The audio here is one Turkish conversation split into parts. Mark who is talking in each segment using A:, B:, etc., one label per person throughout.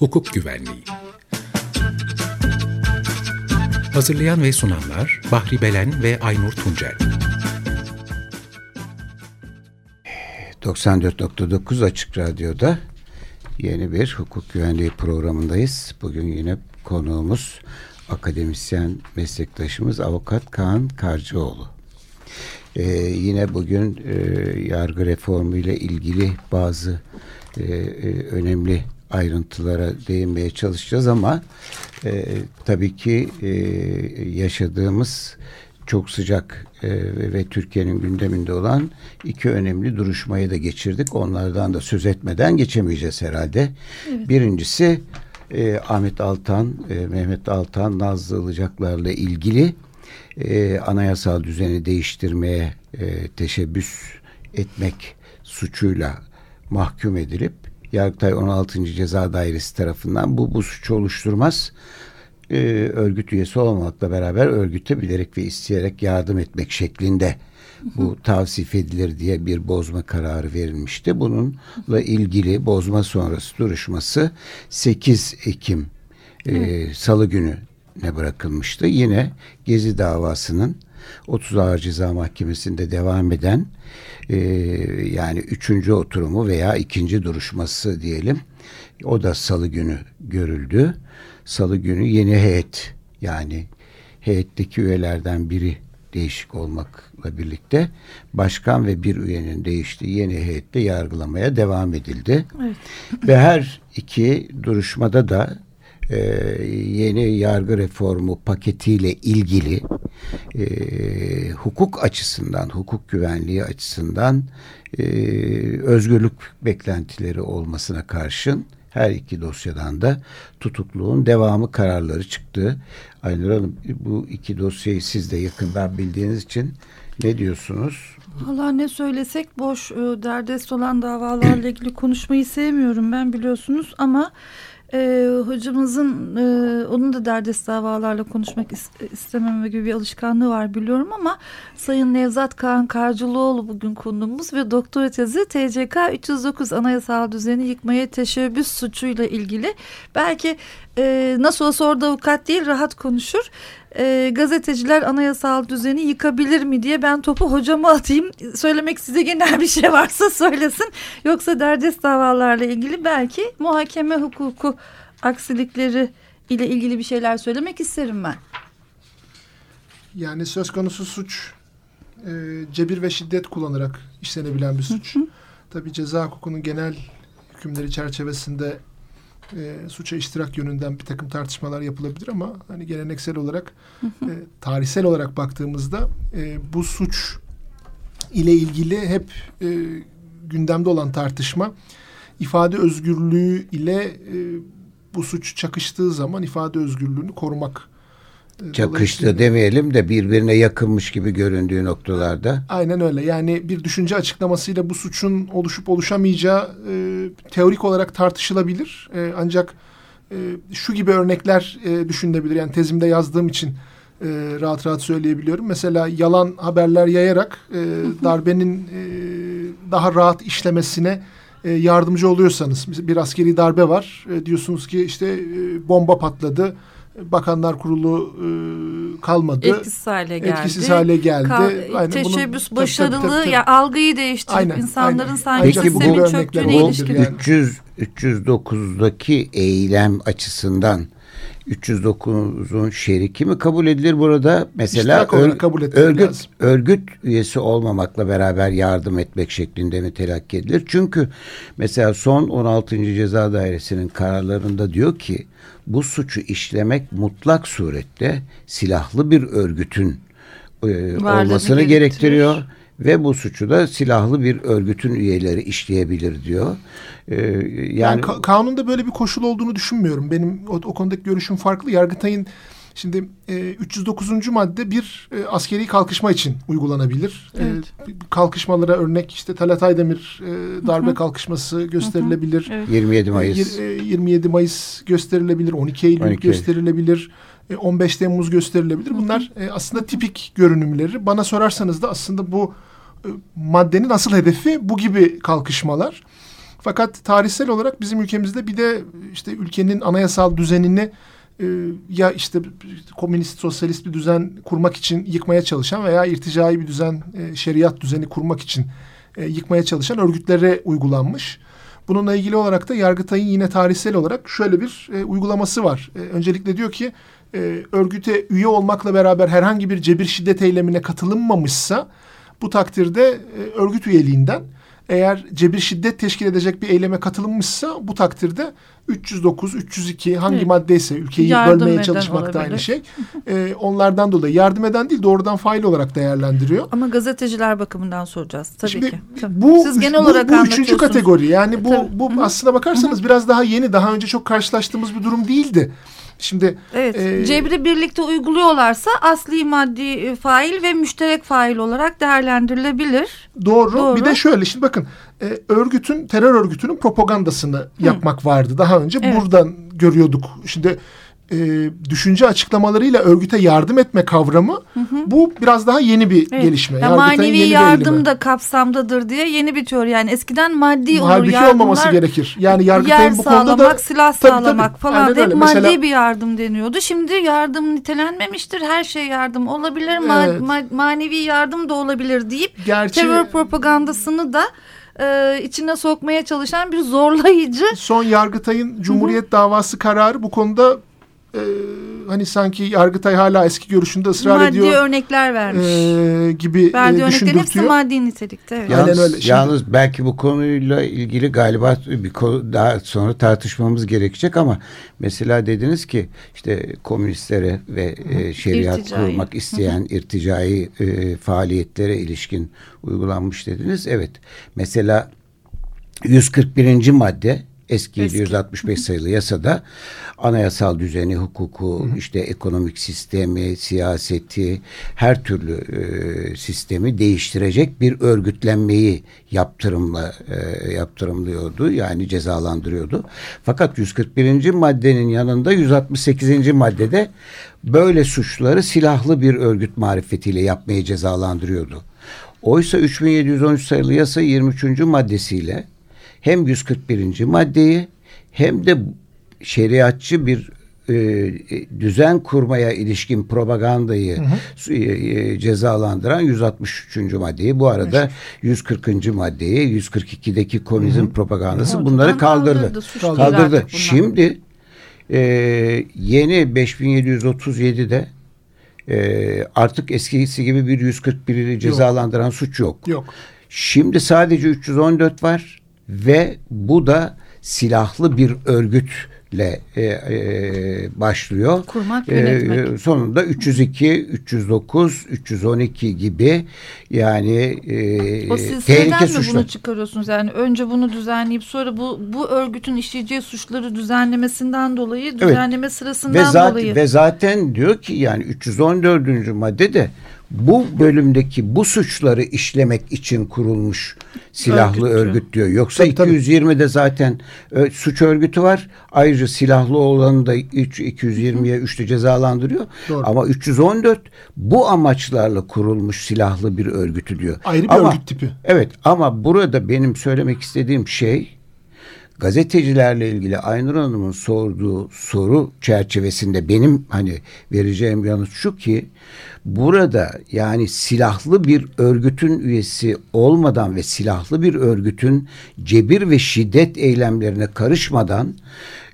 A: Hukuk Güvenliği Hazırlayan ve sunanlar Bahri Belen ve Aynur Tuncel
B: 94.9 Açık Radyo'da yeni bir hukuk güvenliği programındayız. Bugün yine konuğumuz akademisyen meslektaşımız avukat Kaan Karcıoğlu. Ee, yine bugün e, yargı reformu ile ilgili bazı e, e, önemli ayrıntılara değinmeye çalışacağız ama e, tabii ki e, yaşadığımız çok sıcak e, ve Türkiye'nin gündeminde olan iki önemli duruşmayı da geçirdik. Onlardan da söz etmeden geçemeyeceğiz herhalde. Evet. Birincisi e, Ahmet Altan, e, Mehmet Altan, Nazlı Ilıcaklar'la ilgili e, anayasal düzeni değiştirmeye e, teşebbüs etmek suçuyla mahkum edilip Yargıtay 16. Ceza Dairesi tarafından bu bu suçu oluşturmaz. E, örgüt üyesi olmamakla beraber örgüte bilerek ve isteyerek yardım etmek şeklinde bu tavsif edilir diye bir bozma kararı verilmişti. Bununla ilgili bozma sonrası duruşması 8 Ekim e, Salı günü ne bırakılmıştı. Yine Gezi davasının 30 Ağır Ceza Mahkemesi'nde devam eden e, yani üçüncü oturumu veya ikinci duruşması diyelim. O da salı günü görüldü. Salı günü yeni heyet yani heyetteki üyelerden biri değişik olmakla birlikte başkan ve bir üyenin değiştiği yeni heyette yargılamaya devam edildi. Evet. Ve her iki duruşmada da e, yeni yargı reformu paketiyle ilgili e, hukuk açısından, hukuk güvenliği açısından e, özgürlük beklentileri olmasına karşın her iki dosyadan da tutukluğun devamı kararları çıktı. Aynur Hanım bu iki dosyayı siz de yakından bildiğiniz için ne diyorsunuz?
C: Valla ne söylesek boş. Derdest olan davalarla ilgili konuşmayı sevmiyorum ben biliyorsunuz ama e, hocamızın e, onun da derdest davalarla konuşmak is istememe gibi bir alışkanlığı var biliyorum ama Sayın Nevzat Kaan Karcılıoğlu bugün konuğumuz ve doktora tezi TCK 309 anayasal düzeni yıkmaya teşebbüs suçuyla ilgili. Belki e, nasıl olsa orada avukat değil rahat konuşur e, gazeteciler anayasal düzeni yıkabilir mi diye ben topu hocama atayım. Söylemek size genel bir şey varsa söylesin. Yoksa derdest davalarla ilgili belki muhakeme hukuku aksilikleri ile ilgili bir şeyler söylemek isterim ben.
D: Yani söz konusu suç e, cebir ve şiddet kullanarak işlenebilen bir suç. Hı hı. Tabii ceza hukukunun genel hükümleri çerçevesinde e, suça iştirak yönünden bir takım tartışmalar yapılabilir ama hani geleneksel olarak e, tarihsel olarak baktığımızda e, bu suç ile ilgili hep e, gündemde olan tartışma ifade özgürlüğü ile e, bu suç çakıştığı zaman ifade özgürlüğünü korumak
B: Çakıştı demeyelim de birbirine yakınmış gibi göründüğü noktalarda.
D: Aynen öyle. Yani bir düşünce açıklamasıyla bu suçun oluşup oluşamayacağı e, teorik olarak tartışılabilir. E, ancak e, şu gibi örnekler e, düşünülebilir. Yani tezimde yazdığım için e, rahat rahat söyleyebiliyorum. Mesela yalan haberler yayarak e, darbenin e, daha rahat işlemesine e, yardımcı oluyorsanız. Bir askeri darbe var. E, diyorsunuz ki işte e, bomba patladı Bakanlar Kurulu e, kalmadı.
C: Etkisiz hale geldi.
D: Etkisiz hale geldi.
C: Ka Aynen, teşebbüs bunun, başarılı tabii, tabii, tabii. ya algıyı değiştirip aynen, insanların aynen. sanki
B: Peki, sistemin çöktüğüne ilişkin. 300 309'daki eylem açısından 309'un şeriki mi kabul edilir burada? Mesela ör, kabul örgüt, lazım. örgüt üyesi olmamakla beraber yardım etmek şeklinde mi telakki edilir? Çünkü mesela son 16. Ceza Dairesi'nin kararlarında diyor ki bu suçu işlemek mutlak surette silahlı bir örgütün e, olmasını gerektiriyor ve bu suçu da silahlı bir örgütün üyeleri işleyebilir diyor.
D: Ee, yani, yani ka kanunda böyle bir koşul olduğunu düşünmüyorum. Benim o, o konudaki görüşüm farklı. Yargıtay'ın Şimdi e, 309. madde bir e, askeri kalkışma için uygulanabilir. E, evet. E, kalkışmalara örnek işte Talat Aydemir e, darbe Hı -hı. kalkışması gösterilebilir. Hı
B: -hı. Evet. 27 Mayıs.
D: E, 27 Mayıs gösterilebilir. 12 Eylül 12. gösterilebilir. e, 15 Temmuz gösterilebilir. Bunlar e, aslında tipik görünümleri. Bana sorarsanız da aslında bu e, maddenin asıl hedefi bu gibi kalkışmalar. Fakat tarihsel olarak bizim ülkemizde bir de işte ülkenin anayasal düzenini e, ya işte komünist sosyalist bir düzen kurmak için yıkmaya çalışan veya irticai bir düzen e, şeriat düzeni kurmak için e, yıkmaya çalışan örgütlere uygulanmış. Bununla ilgili olarak da Yargıtay'ın yine tarihsel olarak şöyle bir uygulaması var. Öncelikle diyor ki örgüte üye olmakla beraber herhangi bir cebir şiddet eylemine katılınmamışsa bu takdirde örgüt üyeliğinden eğer cebir şiddet teşkil edecek bir eyleme katılınmışsa bu takdirde 309, 302 hangi evet. maddeyse ülkeyi yardım bölmeye çalışmak da aynı şey. ee, onlardan dolayı yardım eden değil doğrudan fail olarak değerlendiriyor.
C: Ama gazeteciler bakımından soracağız tabii
D: Şimdi,
C: ki.
D: Bu, Siz genel bu, olarak bu üçüncü kategori yani bu, bu aslına bakarsanız biraz daha yeni daha önce çok karşılaştığımız bir durum değildi. Şimdi
C: evet, e, cebri birlikte uyguluyorlarsa asli maddi e, fail ve müşterek fail olarak değerlendirilebilir.
D: Doğru. doğru. Bir de şöyle şimdi bakın e, örgütün terör örgütünün propagandasını Hı. yapmak vardı daha önce. Evet. Buradan görüyorduk. Şimdi e, düşünce açıklamalarıyla örgüte yardım etme kavramı hı hı. bu biraz daha yeni bir evet. gelişme.
C: Ya manevi yeni yardım da kapsamdadır diye yeni bir teori. Yani eskiden maddi olur
D: Halbuki
C: yardımlar.
D: olmaması gerekir. Yani Yargıtay'ın bu konuda
C: da silah tabii, sağlamak tabii. falan hep maddi Mesela, bir yardım deniyordu. Şimdi yardım nitelenmemiştir. Her şey yardım olabilir. Evet. Ma manevi yardım da olabilir deyip Gerçi, terör propagandasını da e, içine sokmaya çalışan bir zorlayıcı.
D: Son Yargıtay'ın Cumhuriyet davası kararı bu konuda e, hani sanki Yargıtay hala eski görüşünde ısrar
C: maddi
D: ediyor.
C: Maddi örnekler vermiş.
D: E, gibi
C: Verdiği
D: e,
C: örneklerin hepsi maddi nitelikte. Evet.
B: Yalnız, öyle. Şimdi, yalnız belki bu konuyla ilgili galiba bir konu daha sonra tartışmamız gerekecek ama mesela dediniz ki işte komünistlere ve e, şeriat irticai. kurmak isteyen irticai e, faaliyetlere ilişkin uygulanmış dediniz. Evet. Mesela 141. madde eski, eski. 765 sayılı yasada anayasal düzeni, hukuku, hı. işte ekonomik sistemi, siyaseti, her türlü e, sistemi değiştirecek bir örgütlenmeyi yaptırımla e, yaptırımlıyordu. Yani cezalandırıyordu. Fakat 141. maddenin yanında 168. maddede böyle suçları silahlı bir örgüt marifetiyle yapmayı cezalandırıyordu. Oysa 3713 sayılı yasa 23. maddesiyle hem 141. maddeyi hem de şeriatçı bir e, düzen kurmaya ilişkin propagandayı hı hı. E, e, cezalandıran 163. maddeyi bu arada 140. maddeyi 142'deki komünizm hı hı. propagandası hı. bunları kaldırdı. Kaldırdı. kaldırdı. Şimdi e, yeni 5737'de e, artık eskisi gibi bir 141'i cezalandıran yok. suç yok.
D: Yok.
B: Şimdi sadece 314 var ve bu da silahlı bir örgütle e, e, başlıyor.
C: Kurmak, e, yönetmek.
B: E, sonunda 302, 309, 312 gibi yani e,
C: o tehlike suçları. bunu çıkarıyorsunuz? Yani önce bunu düzenleyip sonra bu bu örgütün işleyeceği suçları düzenlemesinden dolayı düzenleme evet. sırasından
B: ve zaten,
C: dolayı.
B: Ve zaten diyor ki yani 314. madde de bu bölümdeki bu suçları işlemek için kurulmuş silahlı örgüt, örgüt diyor. Yoksa tabii, 220'de zaten e, suç örgütü var. Ayrıca silahlı olanı da 3 220'ye 3'te cezalandırıyor. Doğru. Ama 314 bu amaçlarla kurulmuş silahlı bir örgütü diyor.
D: Ayrı bir ama, örgüt tipi.
B: Evet ama burada benim söylemek istediğim şey gazetecilerle ilgili Aynur Hanım'ın sorduğu soru çerçevesinde benim hani vereceğim yanıt şu ki burada yani silahlı bir örgütün üyesi olmadan ve silahlı bir örgütün cebir ve şiddet eylemlerine karışmadan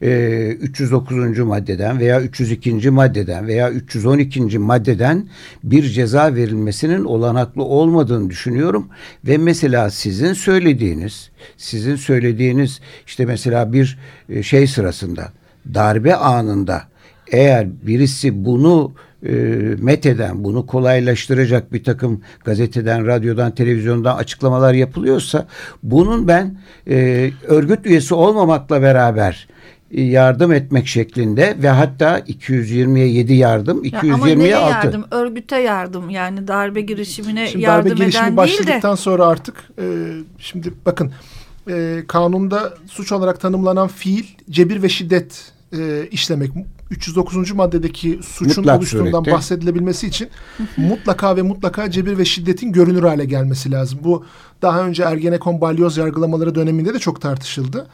B: e, 309. maddeden veya 302. maddeden veya 312. maddeden bir ceza verilmesinin olanaklı olmadığını düşünüyorum ve mesela sizin söylediğiniz sizin söylediğiniz işte mesela bir e, şey sırasında darbe anında eğer birisi bunu e, meteden, bunu kolaylaştıracak bir takım gazeteden, radyodan, televizyondan açıklamalar yapılıyorsa bunun ben e, örgüt üyesi olmamakla beraber yardım etmek şeklinde ve hatta 220'ye 7 yardım, 220'ye 6.
C: yardım? Örgüte yardım yani darbe girişimine şimdi yardım darbe girişimi eden değil de.
D: başladıktan sonra artık e, şimdi bakın e, kanunda suç olarak tanımlanan fiil cebir ve şiddet e, işlemek 309. maddedeki suçun
B: Mutlak
D: oluştuğundan
B: surette.
D: bahsedilebilmesi için mutlaka ve mutlaka cebir ve şiddetin görünür hale gelmesi lazım. Bu daha önce Ergenekon balyoz yargılamaları döneminde de çok tartışıldı.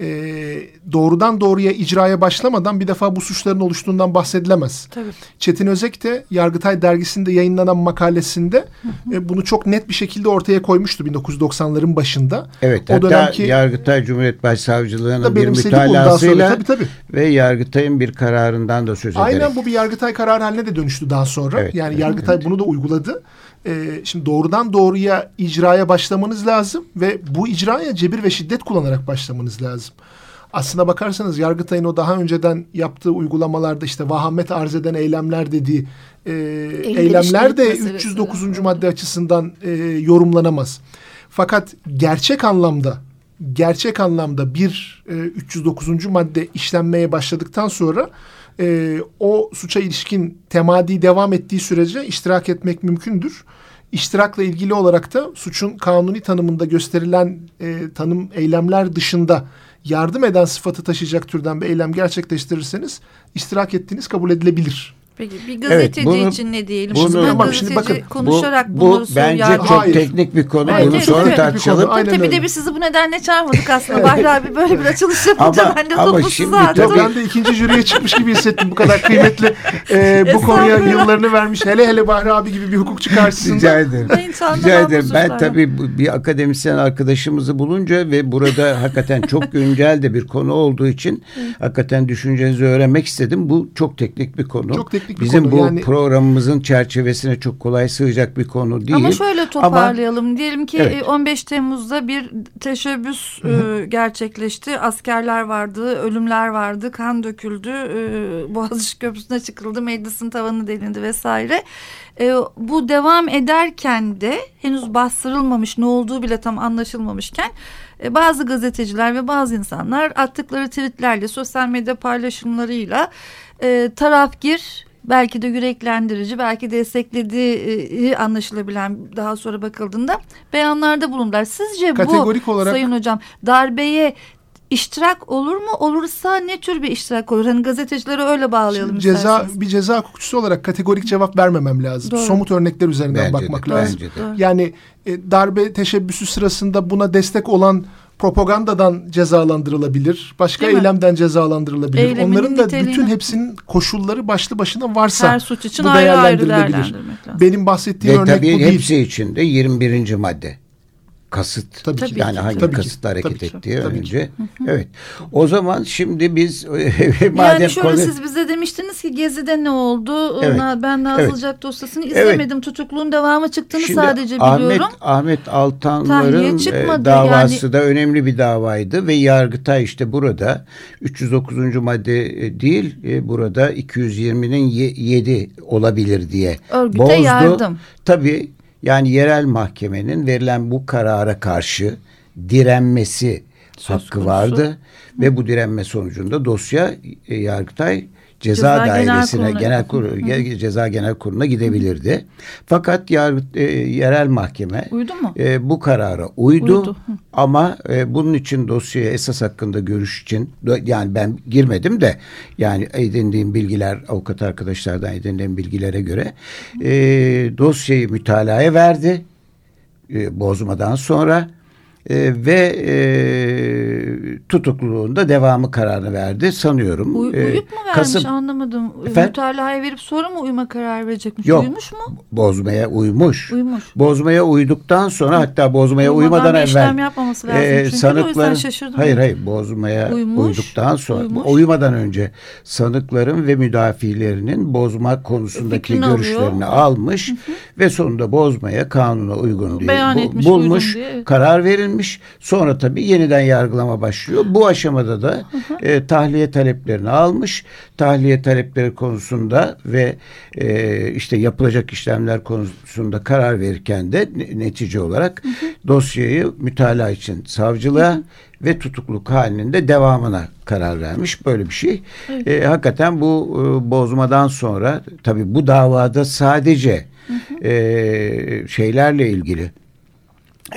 D: Ee, doğrudan doğruya icraya başlamadan bir defa bu suçların oluştuğundan bahsedilemez.
C: Tabii.
D: Çetin Özek de Yargıtay dergisinde yayınlanan makalesinde e, bunu çok net bir şekilde ortaya koymuştu 1990'ların başında.
B: Evet
D: O
B: hatta
D: dönemki-
B: Yargıtay Cumhuriyet Başsavcılığı'nın bir mütalasıyla
D: Tabii tabii.
B: ve Yargıtay'ın bir kararından da söz ederek.
D: Aynen bu bir Yargıtay kararı haline de dönüştü daha sonra.
B: Evet,
D: yani
B: evet,
D: Yargıtay bunu da uyguladı. Ee, şimdi doğrudan doğruya icraya başlamanız lazım ve bu icraya cebir ve şiddet kullanarak başlamanız lazım. Aslına bakarsanız Yargıtay'ın o daha önceden yaptığı uygulamalarda işte vahamet arz eden eylemler dediği e, eylemler de
C: işlemek meselesi.
D: 309. madde açısından e, yorumlanamaz. Fakat gerçek anlamda gerçek anlamda bir e, 309. madde işlenmeye başladıktan sonra e, o suça ilişkin temadi devam ettiği sürece iştirak etmek mümkündür. İştirakla ilgili olarak da suçun kanuni tanımında gösterilen e, tanım eylemler dışında yardım eden sıfatı taşıyacak türden bir eylem gerçekleştirirseniz iştirak ettiğiniz kabul edilebilir.
C: Peki bir gazeteci
B: bunu-
C: için ne diyelim?
B: bunu-
C: Şimdi ben
D: Ama
C: gazeteci
D: bakın,
C: konuşarak
B: bu, bu bence
C: yargı-
B: çok
D: Hayır.
B: teknik bir konu.
C: Evet,
B: Bunu
C: evet,
B: sonra
C: evet, bir
B: tartışalım.
C: Tabii bir de biz sizi bu nedenle çağırmadık aslında. Bahri abi böyle bir açılış yapınca
B: Ama-
C: ben de
B: ama şimdi tabii-
D: Ben de ikinci jüriye çıkmış gibi hissettim bu kadar kıymetli e, bu konuya yıllarını vermiş. Hele hele Bahri abi gibi bir hukukçu karşısında.
B: Rica ederim. Rica ederim. Ben tabii bir akademisyen arkadaşımızı bulunca ve burada hakikaten çok güncel de bir konu olduğu için hakikaten düşüncenizi öğrenmek istedim. Bu çok teknik bir konu.
D: Çok teknik bir
B: Bizim
D: konu.
B: bu
D: Yani-
B: programımızın çerçevesine çok kolay sığacak bir konu değil.
C: Ama şöyle toparlayalım. Diyelim ki
B: Evet.
C: e, 15 Temmuz'da bir teşebbüs e, gerçekleşti. Askerler vardı, ölümler vardı, kan döküldü. E, Boğaziçi Köprüsü'ne çıkıldı, meclisin tavanı delindi vesaire. E, bu devam ederken de henüz bastırılmamış, ne olduğu bile tam anlaşılmamışken e, bazı gazeteciler ve bazı insanlar attıkları tweetlerle, sosyal medya paylaşımlarıyla e, tarafgir belki de yüreklendirici, belki desteklediği anlaşılabilen daha sonra bakıldığında beyanlarda bulundular. Sizce
D: Kategorik
C: bu
D: olarak-
C: Sayın Hocam darbeye iştirak olur mu? Olursa ne tür bir iştirak olur? Hani gazetecileri öyle bağlayalım
D: Şimdi ceza
C: isterseniz.
D: bir ceza hukukçusu olarak kategorik cevap vermemem lazım.
C: Doğru.
D: Somut örnekler üzerinden
B: Bence
D: bakmak
B: de,
D: lazım.
B: bence de.
D: Yani e, darbe teşebbüsü sırasında buna destek olan propagandadan cezalandırılabilir. Başka
C: Değil mi?
D: eylemden cezalandırılabilir.
C: Eyleminin
D: Onların da
C: niteliğine.
D: bütün hepsinin koşulları başlı başına varsa
C: Her suç için
D: bu
C: ayrı ayrı
D: değerlendirilebilir.
C: değerlendirmek lazım.
D: Benim bahsettiğim
B: Ve
D: örnek
B: tabii
D: bu değil.
B: hepsi içinde 21. madde. Kasıt.
D: Tabii ki.
C: Tabii
B: yani
C: ki,
B: hangi
D: tabii ki,
B: kasıtla hareket
D: tabii
B: ettiği
D: tabii ki.
B: önce. Evet. O zaman şimdi biz madem
C: Yani şöyle
B: konu-
C: siz bize demiştiniz ki Gezi'de ne oldu?
B: Evet.
C: Ben Nazlıcak dosyasını
B: Evet.
C: izlemedim. Tutukluğun devamı çıktığını
B: Şimdi
C: sadece
B: Ahmet,
C: biliyorum.
B: Ahmet Altanlar'ın e, davası da önemli bir davaydı ve Yargıtay işte burada 309. madde e, değil e, burada 220'nin 7 olabilir diye
C: Örgüte
B: bozdu.
C: yardım.
B: Tabii yani yerel mahkemenin verilen bu karara karşı direnmesi hakkı
C: konusu.
B: vardı ve bu direnme sonucunda dosya e, Yargıtay Ceza,
C: Ceza Genel
B: Dairesi'ne, genel kurulu, ge- ceza genel kuruluna gidebilirdi. Fakat yargı, e, yerel mahkeme
C: Uydu mu?
B: e, bu karara uydu,
C: Uydu, hı.
B: ama e, bunun için dosyaya esas hakkında görüş için yani ben girmedim de yani edindiğim bilgiler avukat arkadaşlardan edindiğim bilgilere göre e, dosyayı mütalaya verdi e, bozmadan sonra e, ve e, tutukluluğunda devamı kararını verdi sanıyorum.
C: Uy,
B: E,
C: uyup mu vermiş
B: Kasım
C: anlamadım. Mütalahaya verip sonra mı uyuma kararı verecekmiş?
B: Yok.
C: Uyumuş mu?
B: bozmaya uymuş.
C: Uyumuş.
B: Bozmaya uyduktan sonra hatta bozmaya
C: Uyumadan
B: uymadan evvel
C: işlem yapmaması lazım çünkü de, o yüzden şaşırdım.
B: hayır hayır bozmaya
C: Uymuş,
B: uyduktan sonra
C: uymuş.
B: uyumadan önce sanıkların ve müdafilerinin bozma konusundaki
C: Fikrini
B: görüşlerini
C: alıyor.
B: almış ve sonunda bozmaya kanuna uygun diye
C: Beyan
B: bu-
C: etmiş,
B: bulmuş
C: diye,
B: karar verilmiş sonra tabii yeniden yargılama başlıyor. Bu aşamada da e, tahliye taleplerini almış. Tahliye talepleri konusunda ve e, işte yapılacak işlemler konusunda karar verirken de ne- netice olarak dosyayı mütalaa için savcılığa ve tutukluk halinin de devamına karar vermiş. Böyle bir şey. E, hakikaten bu e, bozmadan sonra tabii bu davada sadece e, şeylerle ilgili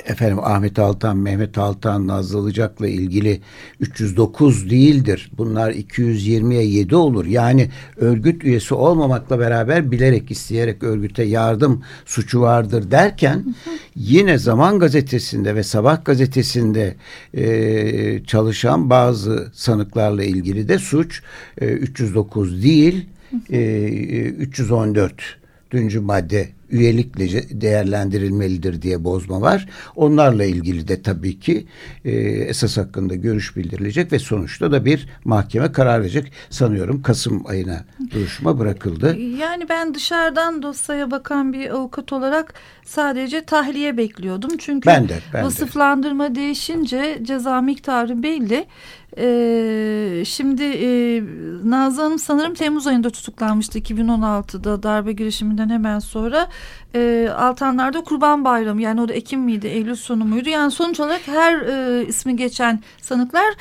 B: efendim Ahmet Altan, Mehmet Altan, Nazlı Ilıcak'la ilgili 309 değildir. Bunlar 220'ye 7 olur. Yani örgüt üyesi olmamakla beraber bilerek isteyerek örgüte yardım suçu vardır derken yine Zaman Gazetesi'nde ve Sabah Gazetesi'nde e, çalışan bazı sanıklarla ilgili de suç e, 309 değil e, 314 düncü madde üyelikle değerlendirilmelidir diye bozma var. Onlarla ilgili de tabii ki e, esas hakkında görüş bildirilecek ve sonuçta da bir mahkeme karar verecek. Sanıyorum Kasım ayına duruşma bırakıldı.
C: Yani ben dışarıdan dosyaya bakan bir avukat olarak sadece tahliye bekliyordum. Çünkü
B: ben de, ben
C: vasıflandırma
B: de.
C: değişince ceza miktarı belli. Ee, şimdi e, Nazlı Hanım sanırım Temmuz ayında tutuklanmıştı 2016'da darbe girişiminden hemen sonra e, Altanlar'da Kurban Bayramı yani o da Ekim miydi Eylül sonu muydu yani sonuç olarak her e, ismi geçen sanıklar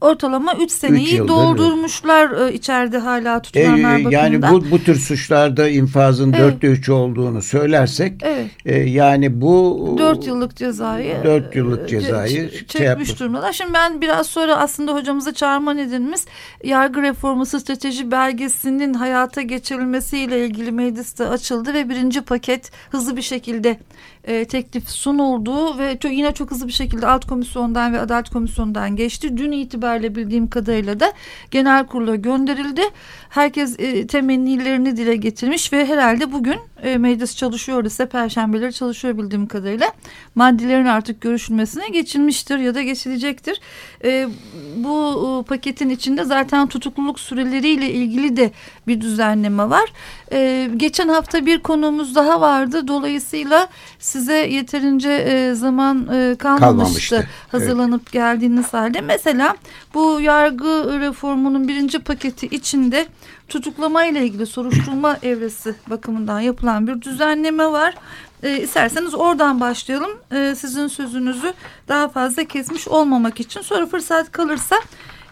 C: ortalama 3 seneyi üç doldurmuşlar e, içeride hala tutulanlar e, bakımından.
B: Yani bu, bu tür suçlarda infazın evet. 4'te 3 olduğunu söylersek evet. e, yani bu
C: 4 yıllık cezayı
B: 4 yıllık cezayı
C: ce, çekmiş şey durumdalar. Şimdi ben biraz sonra aslında hocamızı çağırma nedenimiz yargı reformu strateji belgesinin hayata geçirilmesiyle ilgili mecliste açıldı ve birinci paket hızlı bir şekilde e, teklif sunuldu ve çok, yine çok hızlı bir şekilde alt komisyondan ve adalet komisyonundan geçti. Dün itibariyle bildiğim kadarıyla da genel kurula gönderildi. Herkes e, temennilerini dile getirmiş ve herhalde bugün e, meclis çalışıyor ise perşembeleri çalışıyor bildiğim kadarıyla maddelerin artık görüşülmesine geçilmiştir ya da geçilecektir. E, bu e, paketin içinde zaten tutukluluk süreleriyle ilgili de bir düzenleme var. E, geçen hafta bir konumuz daha vardı. Dolayısıyla size yeterince e, zaman e, kalmamıştı, kalmamıştı. hazırlanıp evet. geldiğiniz halde. Mesela bu yargı reformunun birinci paketi içinde tutuklama ile ilgili soruşturma evresi bakımından yapılan bir düzenleme var. E, isterseniz oradan başlayalım. E, sizin sözünüzü daha fazla kesmiş olmamak için. Sonra fırsat kalırsa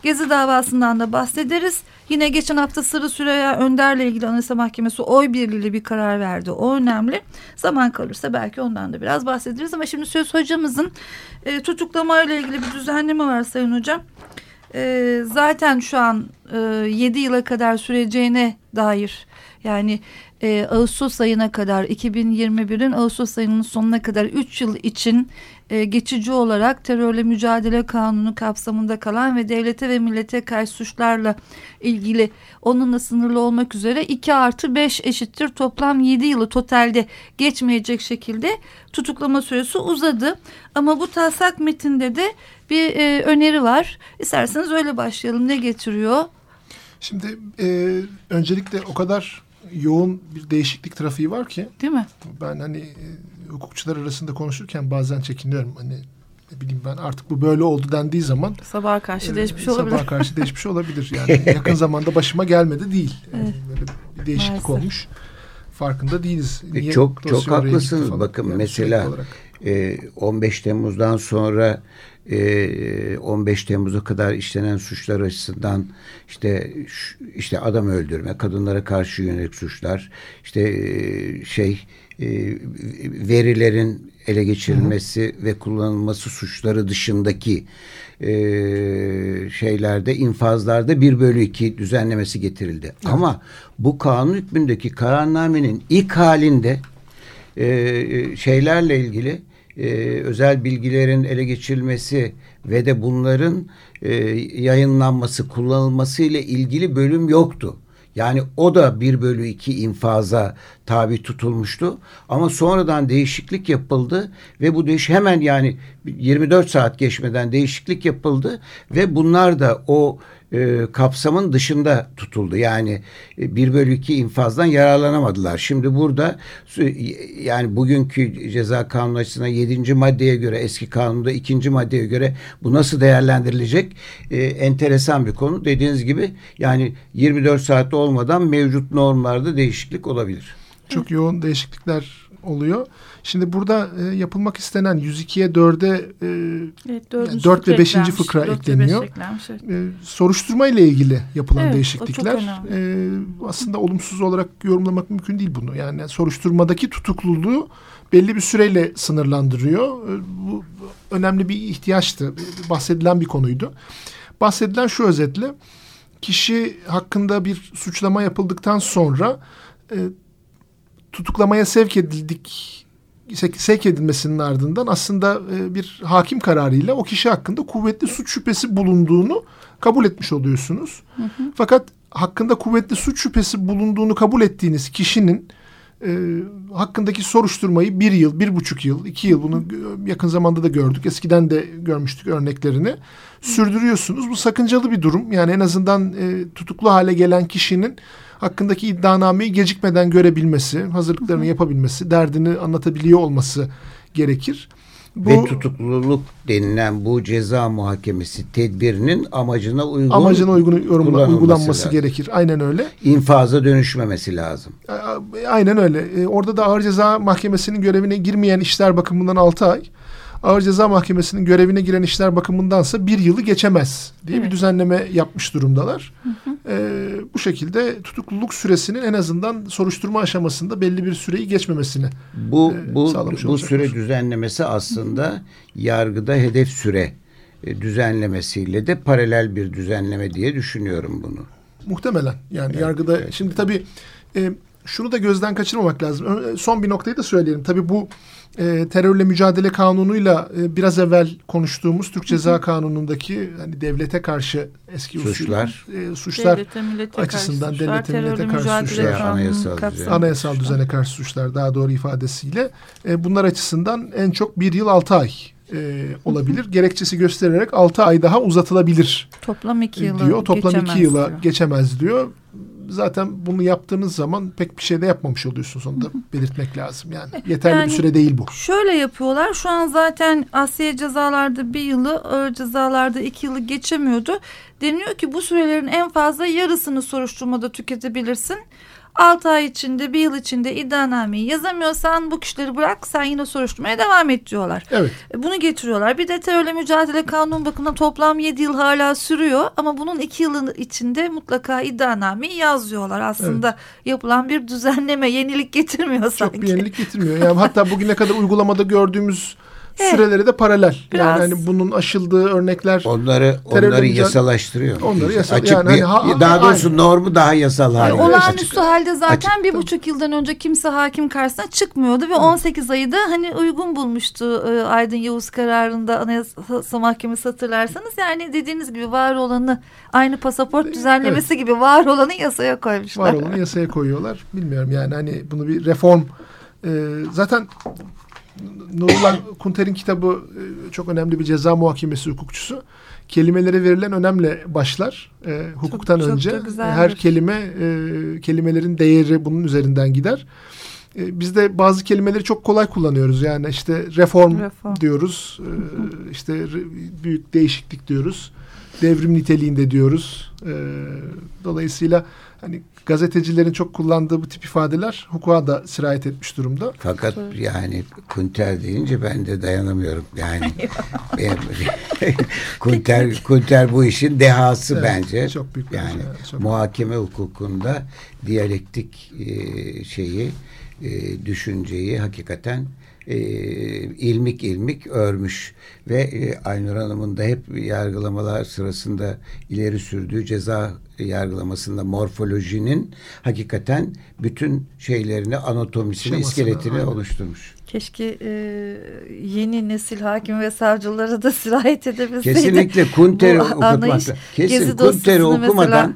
C: Gezi davasından da bahsederiz. Yine geçen hafta Sırrı Süreyya Önder'le ilgili Anayasa Mahkemesi oy birliğiyle bir karar verdi. O önemli. Zaman kalırsa belki ondan da biraz bahsederiz. Ama şimdi söz hocamızın e, tutuklamayla ilgili bir düzenleme var Sayın Hocam. E, zaten şu an e, 7 yıla kadar süreceğine dair yani e, Ağustos ayına kadar 2021'in Ağustos ayının sonuna kadar 3 yıl için e, geçici olarak terörle mücadele kanunu kapsamında kalan ve devlete ve millete karşı suçlarla ilgili onunla sınırlı olmak üzere 2 artı 5 eşittir toplam 7 yılı totalde geçmeyecek şekilde tutuklama süresi uzadı. Ama bu taslak metinde de bir e, öneri var. İsterseniz öyle başlayalım. Ne getiriyor?
D: Şimdi e, öncelikle o kadar yoğun bir değişiklik trafiği var ki.
C: Değil mi?
D: Ben hani e, hukukçular arasında konuşurken bazen çekiniyorum. Hani ne bileyim ben artık bu böyle oldu dendiği zaman.
C: Sabaha karşı e, değişmiş olabilir.
D: Sabaha karşı değişmiş olabilir. Yani yakın zamanda başıma gelmedi değil. Yani evet. Böyle bir değişiklik Maalesef. olmuş. Farkında değiliz.
B: E, Niye çok çok haklısınız. Bakın yani mesela e, 15 Temmuz'dan sonra 15 e, Temmuz'a kadar işlenen suçlar açısından işte işte adam öldürme, kadınlara karşı yönelik suçlar, işte e, şey e, verilerin ele geçirilmesi hı ve kullanılması suçları dışındaki şeylerde infazlarda bir bölü iki düzenlemesi getirildi. Evet. Ama bu kanun hükmündeki kararnamenin ilk halinde şeylerle ilgili e, özel bilgilerin ele geçirilmesi ve de bunların e, yayınlanması, kullanılması ile ilgili bölüm yoktu. Yani o da bir bölü iki infaza tabi tutulmuştu. Ama sonradan değişiklik yapıldı ve bu değiş hemen yani 24 saat geçmeden değişiklik yapıldı ve bunlar da o e, kapsamın dışında tutuldu. Yani e, bir bölü iki infazdan yararlanamadılar. Şimdi burada yani bugünkü ceza kanunu açısından yedinci maddeye göre eski kanunda ikinci maddeye göre bu nasıl değerlendirilecek? E, enteresan bir konu. Dediğiniz gibi yani 24 saat olmadan mevcut normlarda değişiklik olabilir.
D: Çok yoğun değişiklikler oluyor. Şimdi burada e, yapılmak istenen 102'ye 4'e e, evet, 4 ve 5. fıkra ekleniyor. evet. e, soruşturma ile ilgili yapılan evet, değişiklikler e, aslında olumsuz olarak yorumlamak mümkün değil bunu. Yani soruşturmadaki tutukluluğu belli bir süreyle sınırlandırıyor. E, bu önemli bir ihtiyaçtı. Bahsedilen bir konuydu. Bahsedilen şu özetle kişi hakkında bir suçlama yapıldıktan sonra e, tutuklamaya sevk edildik sevk edilmesinin ardından aslında e, bir hakim kararıyla o kişi hakkında kuvvetli suç şüphesi bulunduğunu kabul etmiş oluyorsunuz. Hı hı. Fakat hakkında kuvvetli suç şüphesi bulunduğunu kabul ettiğiniz kişinin e, hakkındaki soruşturmayı bir yıl, bir buçuk yıl, iki yıl bunu yakın zamanda da gördük. Eskiden de görmüştük örneklerini. Sürdürüyorsunuz. Bu sakıncalı bir durum. Yani en azından e, tutuklu hale gelen kişinin hakkındaki iddianameyi gecikmeden görebilmesi, hazırlıklarını yapabilmesi, derdini anlatabiliyor olması gerekir.
B: Bu, Ve tutukluluk denilen bu ceza muhakemesi tedbirinin amacına uygun
D: amacına uygun yorumla, uygulanması lazım. gerekir. Aynen öyle.
B: İnfaza dönüşmemesi lazım.
D: Aynen öyle. E, orada da ağır ceza mahkemesinin görevine girmeyen işler bakımından 6 ay, Ağır Ceza Mahkemesi'nin görevine giren işler bakımındansa bir yılı geçemez diye evet. bir düzenleme yapmış durumdalar. Hı hı. Ee, bu şekilde tutukluluk süresinin en azından soruşturma aşamasında belli bir süreyi geçmemesini
B: bu e, bu bu süre düzenlemesi aslında hı hı. yargıda hedef süre e, düzenlemesiyle de paralel bir düzenleme diye düşünüyorum bunu.
D: Muhtemelen yani evet, yargıda evet. şimdi tabii e, şunu da gözden kaçırmamak lazım. Son bir noktayı da söyleyelim. Tabii bu e, terörle mücadele kanunuyla e, biraz evvel konuştuğumuz Türk Ceza Kanunu'ndaki hani devlete karşı eski
B: suçlar
D: usul, e, suçlar devlete, millete açısından karşı devlete millete karşı suçlar
B: anayasal, düzen.
D: anayasal düzene karşı suçlar daha doğru ifadesiyle e, bunlar açısından en çok bir yıl altı ay e, olabilir. Gerekçesi göstererek altı ay daha uzatılabilir.
C: Toplam iki yıla
D: diyor. Toplam iki yıla diyor. geçemez diyor zaten bunu yaptığınız zaman pek bir şey de yapmamış oluyorsunuz. Onu da belirtmek lazım. Yani yeterli yani, bir süre değil bu.
C: Şöyle yapıyorlar. Şu an zaten Asya cezalarda bir yılı, ağır cezalarda iki yılı geçemiyordu. Deniyor ki bu sürelerin en fazla yarısını soruşturmada tüketebilirsin. 6 ay içinde bir yıl içinde iddianameyi yazamıyorsan bu kişileri bırak sen yine soruşturmaya devam et diyorlar.
D: Evet.
C: E, bunu getiriyorlar. Bir de terörle mücadele kanun bakımından toplam 7 yıl hala sürüyor ama bunun 2 yılın içinde mutlaka iddianameyi yazıyorlar. Aslında evet. yapılan bir düzenleme yenilik getirmiyor sanki.
D: Çok bir yenilik getirmiyor. Yani hatta bugüne kadar uygulamada gördüğümüz Evet. Süreleri de paralel. Biraz. Yani hani bunun aşıldığı örnekler
B: onları onları yasalaştırıyor.
D: Onları yasal
B: Açık yani bir, hani, daha doğrusu aynı. normu daha yasal hale. Yani
C: olağanüstü halde zaten Açık. bir buçuk yıldan önce kimse hakim karşısına çıkmıyordu ve Hı. 18 ayı da hani uygun bulmuştu e, Aydın Yavuz kararında Anayasa Mahkemesi hatırlarsanız. Yani dediğiniz gibi var olanı aynı pasaport düzenlemesi evet. gibi var olanı yasaya koymuşlar.
D: Var olanı yasaya koyuyorlar. Bilmiyorum yani hani bunu bir reform e, zaten Nurullah Kunter'in kitabı e, çok önemli bir ceza muhakemesi hukukçusu. Kelimelere verilen önemli başlar. E, hukuktan çok, önce çok her kelime e, kelimelerin değeri bunun üzerinden gider. E, biz de bazı kelimeleri çok kolay kullanıyoruz. Yani işte reform, reform. diyoruz. E, işte büyük değişiklik diyoruz. Devrim niteliğinde diyoruz. E, dolayısıyla hani gazetecilerin çok kullandığı bu tip ifadeler hukuka da sirayet etmiş durumda.
B: Fakat evet. yani Kunter deyince ben de dayanamıyorum. Yani Kunter, Kunter bu işin dehası evet, bence. Çok büyük yani çok muhakeme hukukunda diyalektik e, şeyi e, düşünceyi hakikaten e, ilmik ilmik örmüş ve e, Aynur Hanım'ın da hep yargılamalar sırasında ileri sürdüğü ceza yargılamasında morfolojinin hakikaten bütün şeylerini anatomisini, Şemasını, iskeletini aynen. oluşturmuş.
C: Keşke e, yeni nesil hakim ve savcılara da sirayet edebilseydi.
B: Kesinlikle Kunter'i okutmakta. Kesin Kunter'i okumadan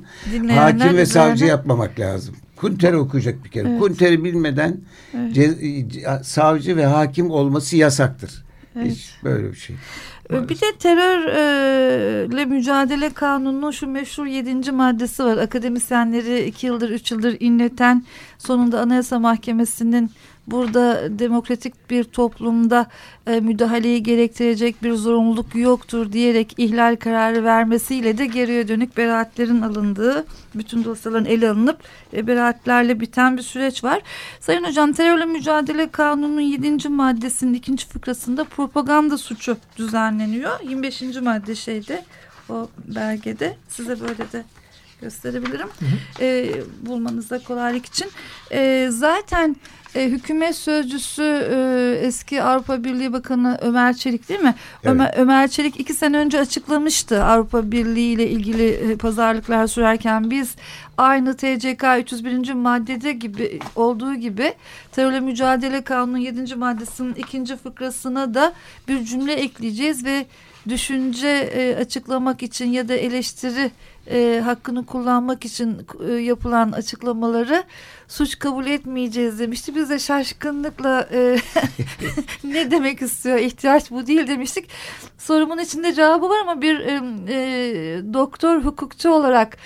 B: hakim ve savcı yapmamak lazım. Kunter okuyacak bir kere. Evet. Kunter'i bilmeden evet. savcı ve hakim olması yasaktır. Evet. Hiç böyle bir şey.
C: Maalesef. Bir de terörle mücadele kanununun şu meşhur yedinci maddesi var. Akademisyenleri iki yıldır üç yıldır inleten sonunda Anayasa Mahkemesi'nin burada demokratik bir toplumda e, müdahaleyi gerektirecek bir zorunluluk yoktur diyerek ihlal kararı vermesiyle de geriye dönük beraatlerin alındığı, bütün dosyaların ele alınıp e, beraatlerle biten bir süreç var. Sayın Hocam terörle mücadele kanununun 7. maddesinin ikinci fıkrasında propaganda suçu düzenleniyor. 25. madde şeyde o belgede size böyle de gösterebilirim. E, bulmanızda kolaylık için. E, zaten e, hükümet sözcüsü e, eski Avrupa Birliği Bakanı Ömer Çelik değil mi?
B: Evet.
C: Ömer, Ömer Çelik iki sene önce açıklamıştı Avrupa Birliği ile ilgili e, pazarlıklar sürerken biz aynı TCK 301. maddede gibi olduğu gibi terörle mücadele kanunun 7. maddesinin ikinci fıkrasına da bir cümle ekleyeceğiz ve düşünce e, açıklamak için ya da eleştiri e, hakkını kullanmak için e, yapılan açıklamaları suç kabul etmeyeceğiz demişti. Biz de şaşkınlıkla e, ne demek istiyor ihtiyaç bu değil demiştik. Sorumun içinde cevabı var ama bir e, e, doktor hukukçu olarak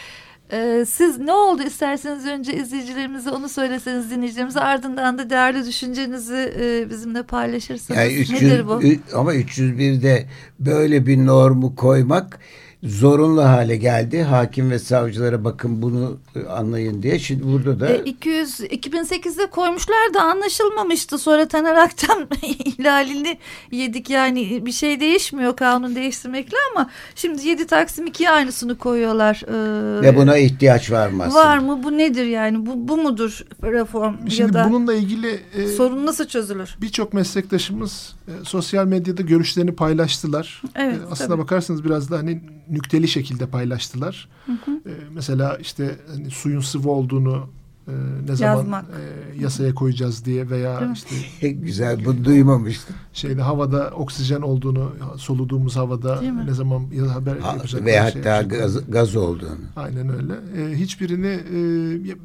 C: e, siz ne oldu isterseniz önce izleyicilerimize onu söyleseniz dinleyicilerimize ardından da değerli düşüncenizi e, bizimle paylaşırsanız
B: Yani 300,
C: nedir bu?
B: ama 301'de böyle bir normu koymak zorunlu hale geldi. Hakim ve savcılara bakın bunu e, anlayın diye. Şimdi burada da
C: E, 200 2008'de koymuşlar da anlaşılmamıştı. Sonra Taner Akçam ihlalini yedik yani bir şey değişmiyor kanun değiştirmekle ama şimdi 7 Taksim 2'ye aynısını koyuyorlar. Ee,
B: ve buna ihtiyaç var mı aslında?
C: var mı? Bu nedir yani? Bu, bu mudur reform
D: Şimdi
C: ya da
D: bununla ilgili e,
C: sorun nasıl çözülür?
D: birçok meslektaşımız e, sosyal medyada görüşlerini paylaştılar.
C: Evet,
D: E, aslında
C: tabii.
D: bakarsanız biraz da hani nükteli şekilde paylaştılar. E, mesela işte hani suyun sıvı olduğunu e, ne zaman
C: Yazmak.
D: e, yasaya koyacağız diye veya işte
B: Güzel bunu duymamıştım.
D: şeyde havada oksijen olduğunu soluduğumuz havada ne zaman ya haber
B: Ha,
D: yapacaklar,
B: ve
D: şey
B: hatta
D: yapacaklar.
B: gaz, gaz olduğunu.
D: Aynen öyle. E, hiçbirini e,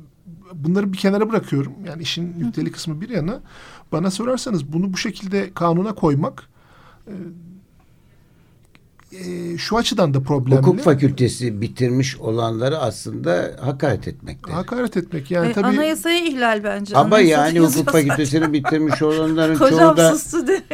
D: bunları bir kenara bırakıyorum. Yani işin nükteli kısmı bir yana. Bana sorarsanız bunu bu şekilde kanuna koymak e, e, şu açıdan da problemli.
B: Hukuk fakültesi bitirmiş olanları aslında hakaret etmekte.
D: Hakaret etmek yani
C: E,
D: tabii
C: anayasaya ihlal bence.
B: Ama
C: Anayasada
B: yani hukuk fakültesini bitirmiş olanların çoğu da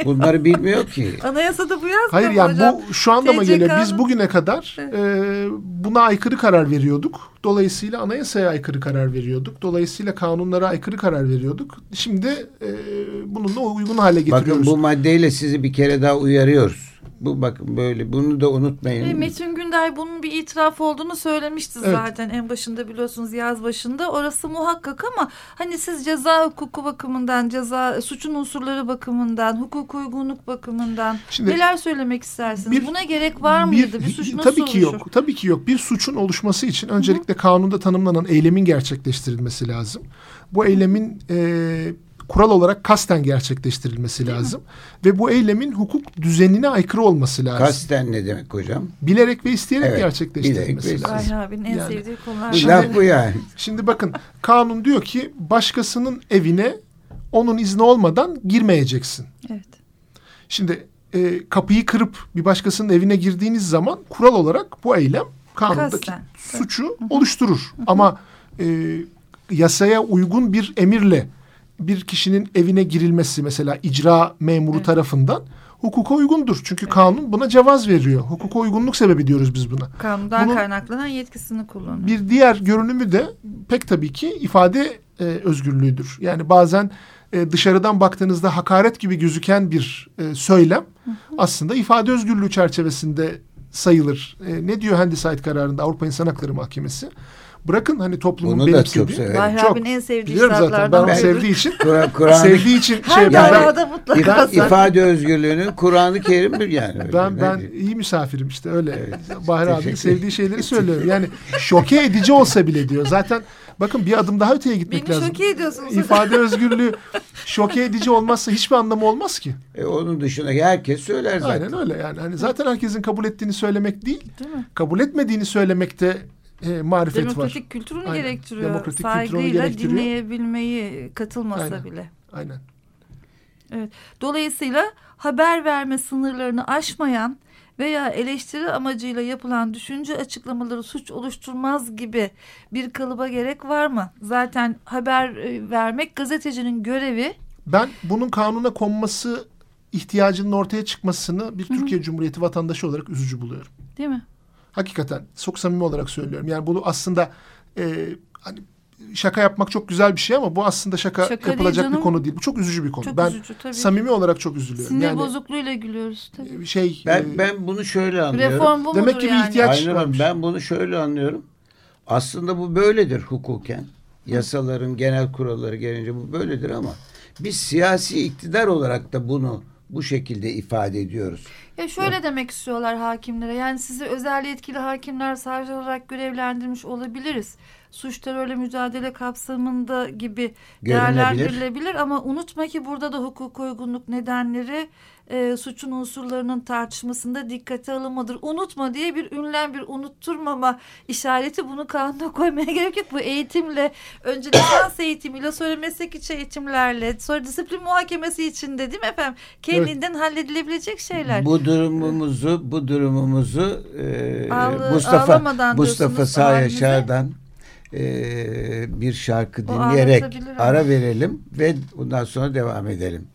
B: bunları bilmiyor ki.
C: Anayasada bu yazmıyor
D: Hayır yani
C: hocam?
D: bu şu anlama geliyor. Biz bugüne kadar e, buna aykırı karar veriyorduk. Dolayısıyla anayasaya aykırı karar veriyorduk. Dolayısıyla kanunlara aykırı karar veriyorduk. Şimdi e, bununla uygun hale getiriyoruz.
B: Bakın bu maddeyle sizi bir kere daha uyarıyoruz. Bu bakın böyle bunu da unutmayın.
C: E, Metin Gündar bunun bir itiraf olduğunu söylemişti
D: Evet.
C: zaten en başında biliyorsunuz yaz başında. Orası muhakkak ama hani siz ceza hukuku bakımından, ceza suçun unsurları bakımından, hukuk uygunluk bakımından
D: Şimdi
C: neler söylemek istersiniz?
D: bir-
C: Buna gerek var mıydı? Bir, suç nasıl
D: tabii ki
C: oluşur?
D: yok. Tabii ki yok. Bir suçun oluşması için öncelikle kanunda tanımlanan eylemin gerçekleştirilmesi lazım. Bu eylemin e, kural olarak kasten gerçekleştirilmesi lazım. Ve bu eylemin hukuk düzenine aykırı olması lazım.
B: Kasten ne demek hocam?
D: bilerek ve isteyerek
B: Evet,
D: gerçekleştirilmesi
B: bilerek
D: lazım.
C: Bahri abinin en
D: Yani-
C: sevdiği konular.
B: Bu
D: Şimdi-
B: laf bu yani.
D: Şimdi bakın kanun diyor ki başkasının evine onun izni olmadan girmeyeceksin.
C: Evet.
D: Şimdi e, kapıyı kırıp bir başkasının evine girdiğiniz zaman kural olarak bu eylem kanundaki
C: Kasten.
D: suçu oluşturur. Ama e, yasaya uygun bir emirle bir kişinin evine girilmesi mesela icra memuru
C: Evet.
D: tarafından hukuka uygundur. Çünkü kanun buna cevaz veriyor. Hukuka uygunluk sebebi diyoruz biz buna.
C: Kanundan
D: Bunun-
C: kaynaklanan yetkisini kullanıyor.
D: Bir diğer görünümü de pek tabii ki ifade e, özgürlüğüdür. Yani bazen e, dışarıdan baktığınızda hakaret gibi gözüken bir e, söylem aslında ifade özgürlüğü çerçevesinde sayılır. E, ne diyor Handicide kararında Avrupa İnsan Hakları Mahkemesi? Bırakın hani toplumun
B: Bunu da
D: benimsediği.
B: çok severim.
C: Bahri
D: Çok.
C: en sevdiği
D: Biliyorum zaten. Ben onu sevdiği için
B: Kur'an, Kur'an
D: sevdiği için şey
C: Her
D: yapıyorum.
C: Davada mutlaka
B: İfa-
C: zaten.
B: ifade özgürlüğünün Kur'an-ı Kerim bir yani. öyle.
D: ben, ben
B: Ne-
D: iyi misafirim işte öyle. Bahri abinin sevdiği şeyleri söylüyorum. Yani şoke edici olsa bile diyor. Zaten bakın bir adım daha öteye gitmek
C: Beni
D: lazım.
C: şoke ediyorsunuz.
D: İfade özgürlüğü şoke edici olmazsa hiçbir anlamı olmaz ki.
B: E, onun dışındaki herkes söyler zaten.
D: Aynen öyle yani. Hani zaten herkesin kabul ettiğini söylemek değil,
C: Değil mi?
D: kabul etmediğini söylemekte e, marifet
C: Demokratik
D: var.
C: kültürünü
D: Aynen.
C: gerektiriyor.
D: Demokratik
C: Saygıyla
D: gerektiriyor.
C: dinleyebilmeyi katılmasa
D: Aynen.
C: bile.
D: Aynen.
C: Dolayısıyla haber verme sınırlarını aşmayan veya eleştiri amacıyla yapılan düşünce açıklamaları suç oluşturmaz gibi bir kalıba gerek var mı? Zaten haber e, vermek gazetecinin görevi.
D: Ben bunun kanuna konması ihtiyacının ortaya çıkmasını bir Türkiye Cumhuriyeti vatandaşı olarak üzücü buluyorum.
C: Değil mi?
D: Hakikaten çok samimi olarak söylüyorum. Yani bunu aslında e, hani şaka yapmak çok güzel bir şey ama bu aslında şaka,
C: Şaka
D: yapılacak bir konu değil. Bu çok üzücü bir konu.
C: Çok
D: ben
C: üzücü tabii.
D: samimi olarak çok üzülüyorum.
C: Sinir
D: yani
C: bozukluğuyla gülüyoruz tabii.
D: e, şey
B: Ben,
D: e,
B: ben bunu şöyle anlıyorum.
C: Reform bu
D: Demek ki bir
C: yani?
D: ihtiyaç-
B: Aynen
D: varmış.
B: ben bunu şöyle anlıyorum.
E: Aslında bu böyledir hukuken. Yasaların genel kuralları gelince bu böyledir ama biz siyasi iktidar olarak da bunu bu şekilde ifade ediyoruz.
C: Ya şöyle demek istiyorlar hakimlere. Yani sizi özel yetkili hakimler, savcı olarak görevlendirmiş olabiliriz. Suç terörle mücadele kapsamında gibi değerlendirilebilir ama unutma ki burada da hukuk uygunluk nedenleri e, suçun unsurlarının tartışmasında dikkate alınmadır. Unutma diye bir ünlem, bir unutturmama işareti bunu kanuna koymaya gerek yok. Bu eğitimle, önce lisans eğitimiyle, sonra meslek içi eğitimlerle, sonra disiplin muhakemesi içinde değil mi efendim? Kendinden halledilebilecek şeyler.
E: Bu durumumuzu bu durumumuzu e,
C: Ağlı-
E: Mustafa Mustafa Sağ. Yaşar'dan e, bir şarkı dinleyerek ara verelim ve bundan sonra devam edelim.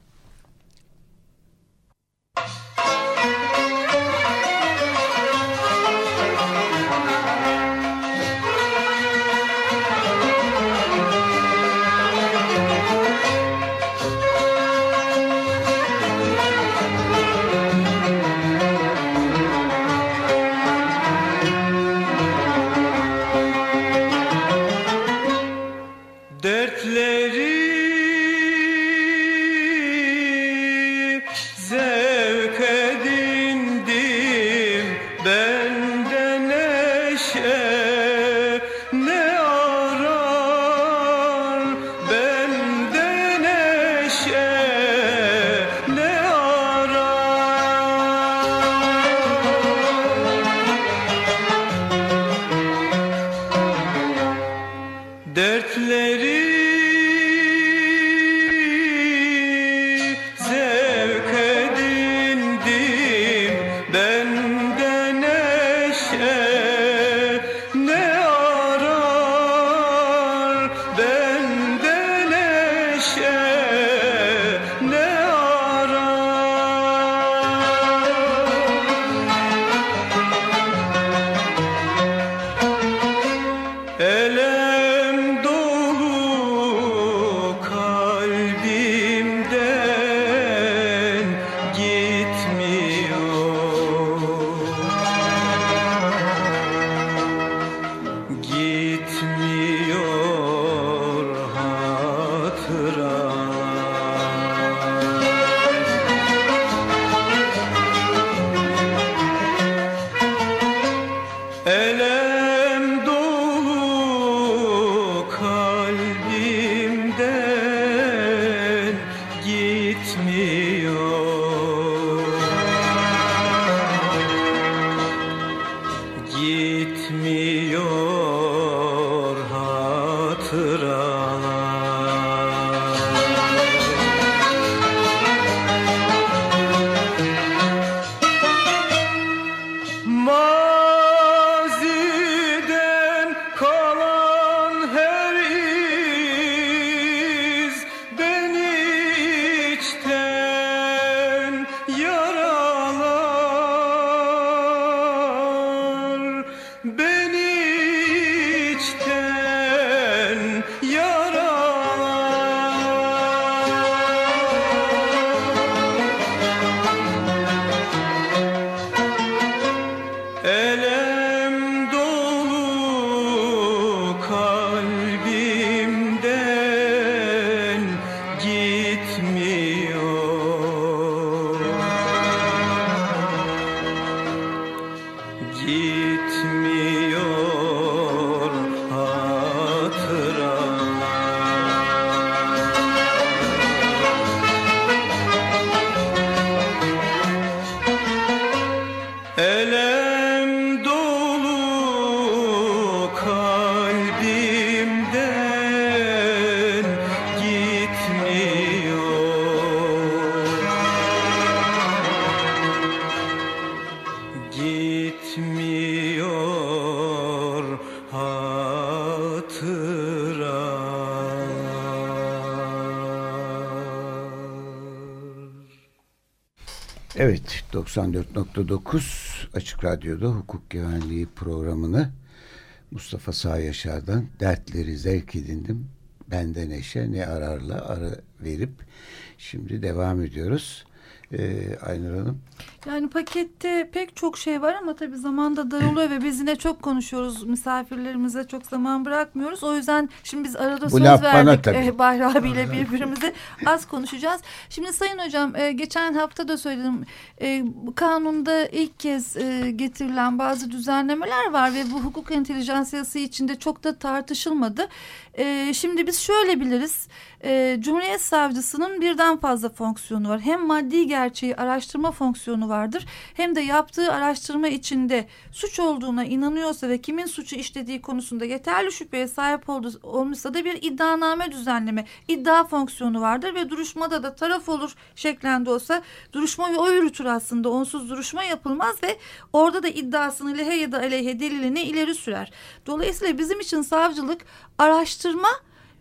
B: Hatıra
E: Evet 94.9 Açık Radyo'da hukuk güvenliği programını Mustafa Sağ Yaşar'dan dertleri zevk edindim. Bende neşe ne ararla arı verip şimdi devam ediyoruz.
B: Ee, Aynur Hanım.
C: Yani pakette pek çok şey var ama tabii zamanda daralıyor ve biz yine çok konuşuyoruz. Misafirlerimize çok zaman bırakmıyoruz. O yüzden şimdi biz arada
B: Bu
C: söz verdik e, Bahri abiyle birbirimize az konuşacağız. Şimdi Sayın Hocam e, geçen hafta da söyledim. E, kanunda ilk kez e, getirilen bazı düzenlemeler var ve bu hukuk entelijansiyası içinde çok da tartışılmadı. E, şimdi biz şöyle biliriz. E, Cumhuriyet Savcısının birden fazla fonksiyonu var. Hem maddi gerçeği araştırma fonksiyonu vardır hem de yaptığı araştırma içinde suç olduğuna inanıyorsa ve kimin suçu işlediği konusunda yeterli şüpheye sahip oldu, olmuşsa da bir iddianame düzenleme, iddia fonksiyonu vardır ve duruşmada da taraf olur şeklinde olsa duruşma ve o yürütür aslında onsuz duruşma yapılmaz ve orada da iddiasını lehe ya da aleyhe delilini ileri sürer. Dolayısıyla bizim için savcılık araştırma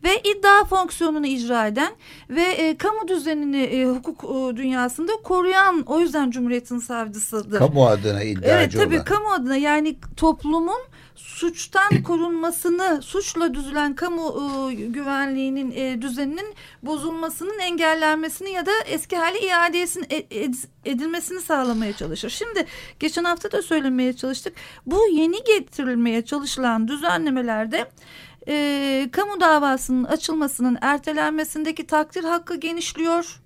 C: ve iddia fonksiyonunu icra eden ve e, kamu düzenini e, hukuk e, dünyasında koruyan o yüzden Cumhuriyet'in savcısıdır.
B: Kamu adına iddiacı
C: Evet tabii
B: olan.
C: kamu adına yani toplumun suçtan korunmasını, suçla düzülen kamu e, güvenliğinin e, düzeninin bozulmasının engellenmesini ya da eski hali iadesinin e- ed- edilmesini sağlamaya çalışır. Şimdi geçen hafta da söylemeye çalıştık. Bu yeni getirilmeye çalışılan düzenlemelerde e, kamu davasının açılmasının ertelenmesindeki takdir hakkı genişliyor.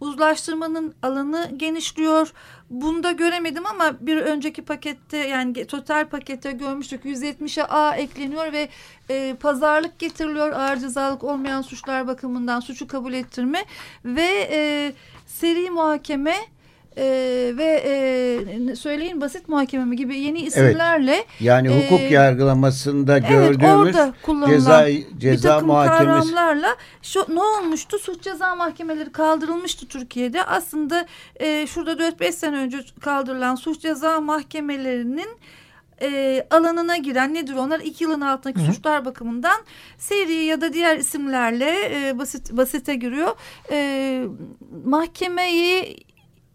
C: Uzlaştırmanın alanı genişliyor. Bunda göremedim ama bir önceki pakette yani total pakette görmüştük 170'e A ekleniyor ve e, pazarlık getiriliyor ağır cezalık olmayan suçlar bakımından suçu kabul ettirme ve e, seri muhakeme e, ve e, söyleyin basit muhakeme mi gibi yeni isimlerle
B: Yani hukuk
C: Ee,
B: yargılamasında
C: Evet
B: gördüğümüz
C: orada kullanılan
B: ceza ceza muhakemesi
C: şu ne olmuştu? Suç ceza mahkemeleri kaldırılmıştı Türkiye'de. Aslında e, şurada 4-5 sene önce kaldırılan suç ceza mahkemelerinin e, alanına giren nedir onlar? iki yılın altındaki suçlar bakımından seri ya da diğer isimlerle e, basit basite giriyor. E, mahkemeyi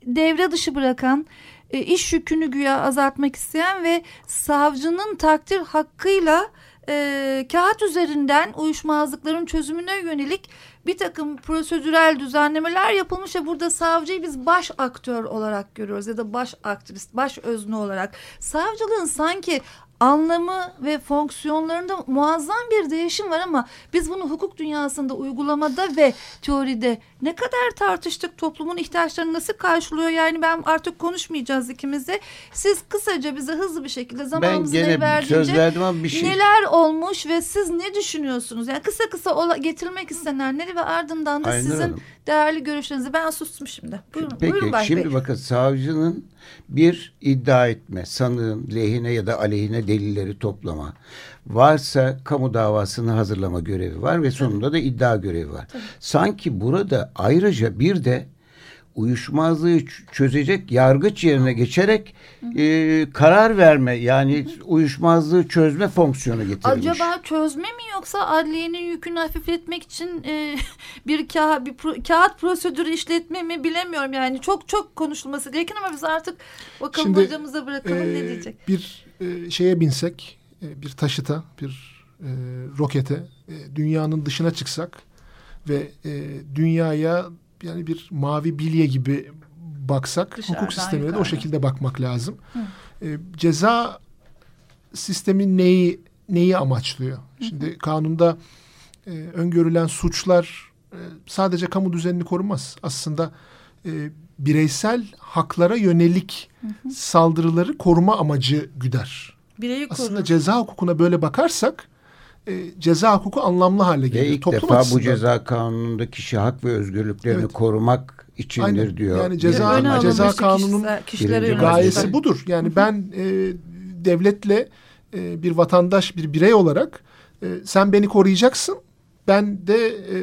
C: devre dışı bırakan e, iş yükünü güya azaltmak isteyen ve savcının takdir hakkıyla e, kağıt üzerinden uyuşmazlıkların çözümüne yönelik bir takım prosedürel düzenlemeler yapılmış ve burada savcıyı biz baş aktör olarak görüyoruz ya da baş aktivist, baş özne olarak. Savcılığın sanki anlamı ve fonksiyonlarında muazzam bir değişim var ama biz bunu hukuk dünyasında uygulamada ve teoride ne kadar tartıştık toplumun ihtiyaçlarını nasıl karşılıyor? Yani ben artık konuşmayacağız ikimiz de. Siz kısaca bize hızlı bir şekilde zamanımızı
B: gene
C: verdiğince
B: şey
C: neler olmuş ve siz ne düşünüyorsunuz? Yani kısa kısa ola, getirilmek istenenleri ve ardından da
B: Aynur
C: sizin
B: Hanım.
C: değerli görüşlerinizi. Ben sustum şimdi. Buyurun,
B: Peki
C: buyurun
B: şimdi
C: Bey.
B: bakın savcının bir iddia etme, sanığın lehine ya da aleyhine delilleri toplama. Varsa kamu davasını hazırlama görevi var ve sonunda da iddia görevi var. Sanki burada ayrıca bir de uyuşmazlığı çözecek yargıç yerine geçerek e, karar verme yani uyuşmazlığı çözme fonksiyonu getirilmiş.
C: Acaba çözme mi yoksa adliyenin yükünü hafifletmek için e, bir, ka bir pro- kağıt prosedürü işletme mi bilemiyorum yani çok çok konuşulması gereken ama biz artık bakalım
D: Şimdi,
C: hocamıza bırakalım ne
D: Ee,
C: diyecek.
D: Bir e, şeye binsek, e, bir taşıta, bir e, rokete, e, dünyanın dışına çıksak ve e, dünyaya yani bir mavi bilye gibi baksak,
C: Dışarıdan
D: hukuk sistemine de o şekilde bakmak lazım. E, ceza sistemi neyi neyi amaçlıyor? Şimdi kanunda e, öngörülen suçlar e, sadece kamu düzenini korumaz. Aslında e, bireysel haklara yönelik saldırıları koruma amacı güder.
C: Bireyi
D: Aslında
C: korur.
D: ceza hukukuna böyle bakarsak e, ceza hukuku anlamlı hale
B: Ve
D: gelir.
B: ilk
D: Toplum
B: defa bu
D: açısından.
B: ceza kanununda kişi hak ve özgürlüklerini
D: Evet.
B: korumak içindir
D: Aynen.
B: diyor.
D: Yani ceza-
C: Öne
B: Ceza-
D: kanunun
C: kişilere
D: gayesi budur. Yani ben e, devletle e, bir vatandaş, bir birey olarak e, sen beni koruyacaksın. Ben de e,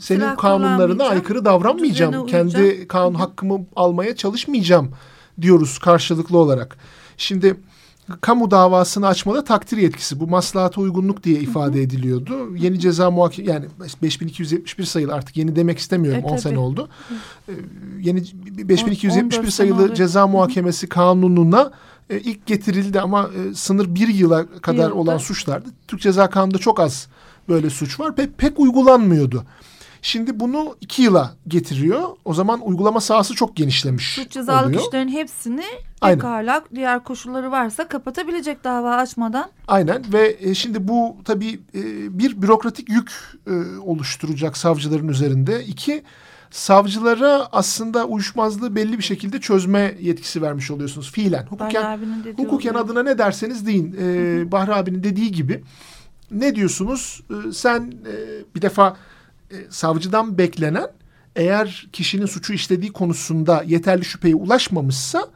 D: senin
C: Silah
D: kanunlarına aykırı davranmayacağım. Kendi kanun hakkımı almaya çalışmayacağım diyoruz karşılıklı olarak. Şimdi kamu davasını açmada takdir yetkisi bu maslahata uygunluk diye ifade ediliyordu. Yeni ceza muhakeme yani 5271 sayılı artık yeni demek istemiyorum
C: E,
D: 10
C: tabii.
D: sene oldu. Ee, yeni 5271
C: 14
D: sayılı
C: oldu.
D: ceza muhakemesi kanununa e, ilk getirildi ama e, sınır bir yıla kadar
C: Yılda.
D: olan suçlardı. Türk Ceza Kanunu'nda çok az böyle suç var. Pek, pek uygulanmıyordu. Şimdi bunu iki yıla getiriyor. O zaman uygulama sahası çok genişlemiş
C: Suç cezalı
D: oluyor.
C: kişilerin hepsini
D: Aynen.
C: diğer koşulları varsa kapatabilecek dava açmadan.
D: Aynen ve e, şimdi bu tabii e, bir bürokratik yük e, oluşturacak savcıların üzerinde. İki, savcılara aslında uyuşmazlığı belli bir şekilde çözme yetkisi vermiş oluyorsunuz fiilen. Hukuken, hukuken
C: oluyor.
D: adına ne derseniz deyin. Bahri abinin dediği gibi ne diyorsunuz? Sen e, bir defa e, savcıdan beklenen eğer kişinin suçu işlediği konusunda yeterli şüpheye ulaşmamışsa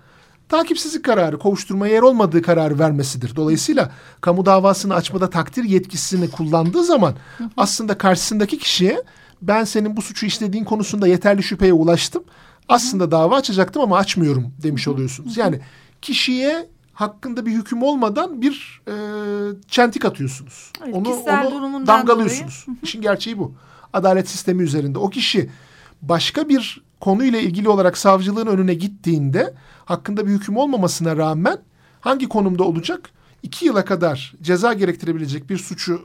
D: takipsizlik kararı, kovuşturmaya yer olmadığı kararı vermesidir. Dolayısıyla kamu davasını açmada takdir yetkisini kullandığı zaman aslında karşısındaki kişiye ben senin bu suçu işlediğin konusunda yeterli şüpheye ulaştım. Aslında dava açacaktım ama açmıyorum demiş oluyorsunuz. Yani kişiye hakkında bir hüküm olmadan bir e, çentik atıyorsunuz.
C: Evet,
D: onu onu damgalıyorsunuz. İşin gerçeği bu. Adalet sistemi üzerinde. O kişi başka bir konuyla ilgili olarak savcılığın önüne gittiğinde hakkında bir hüküm olmamasına rağmen hangi konumda olacak? İki yıla kadar ceza gerektirebilecek bir suçu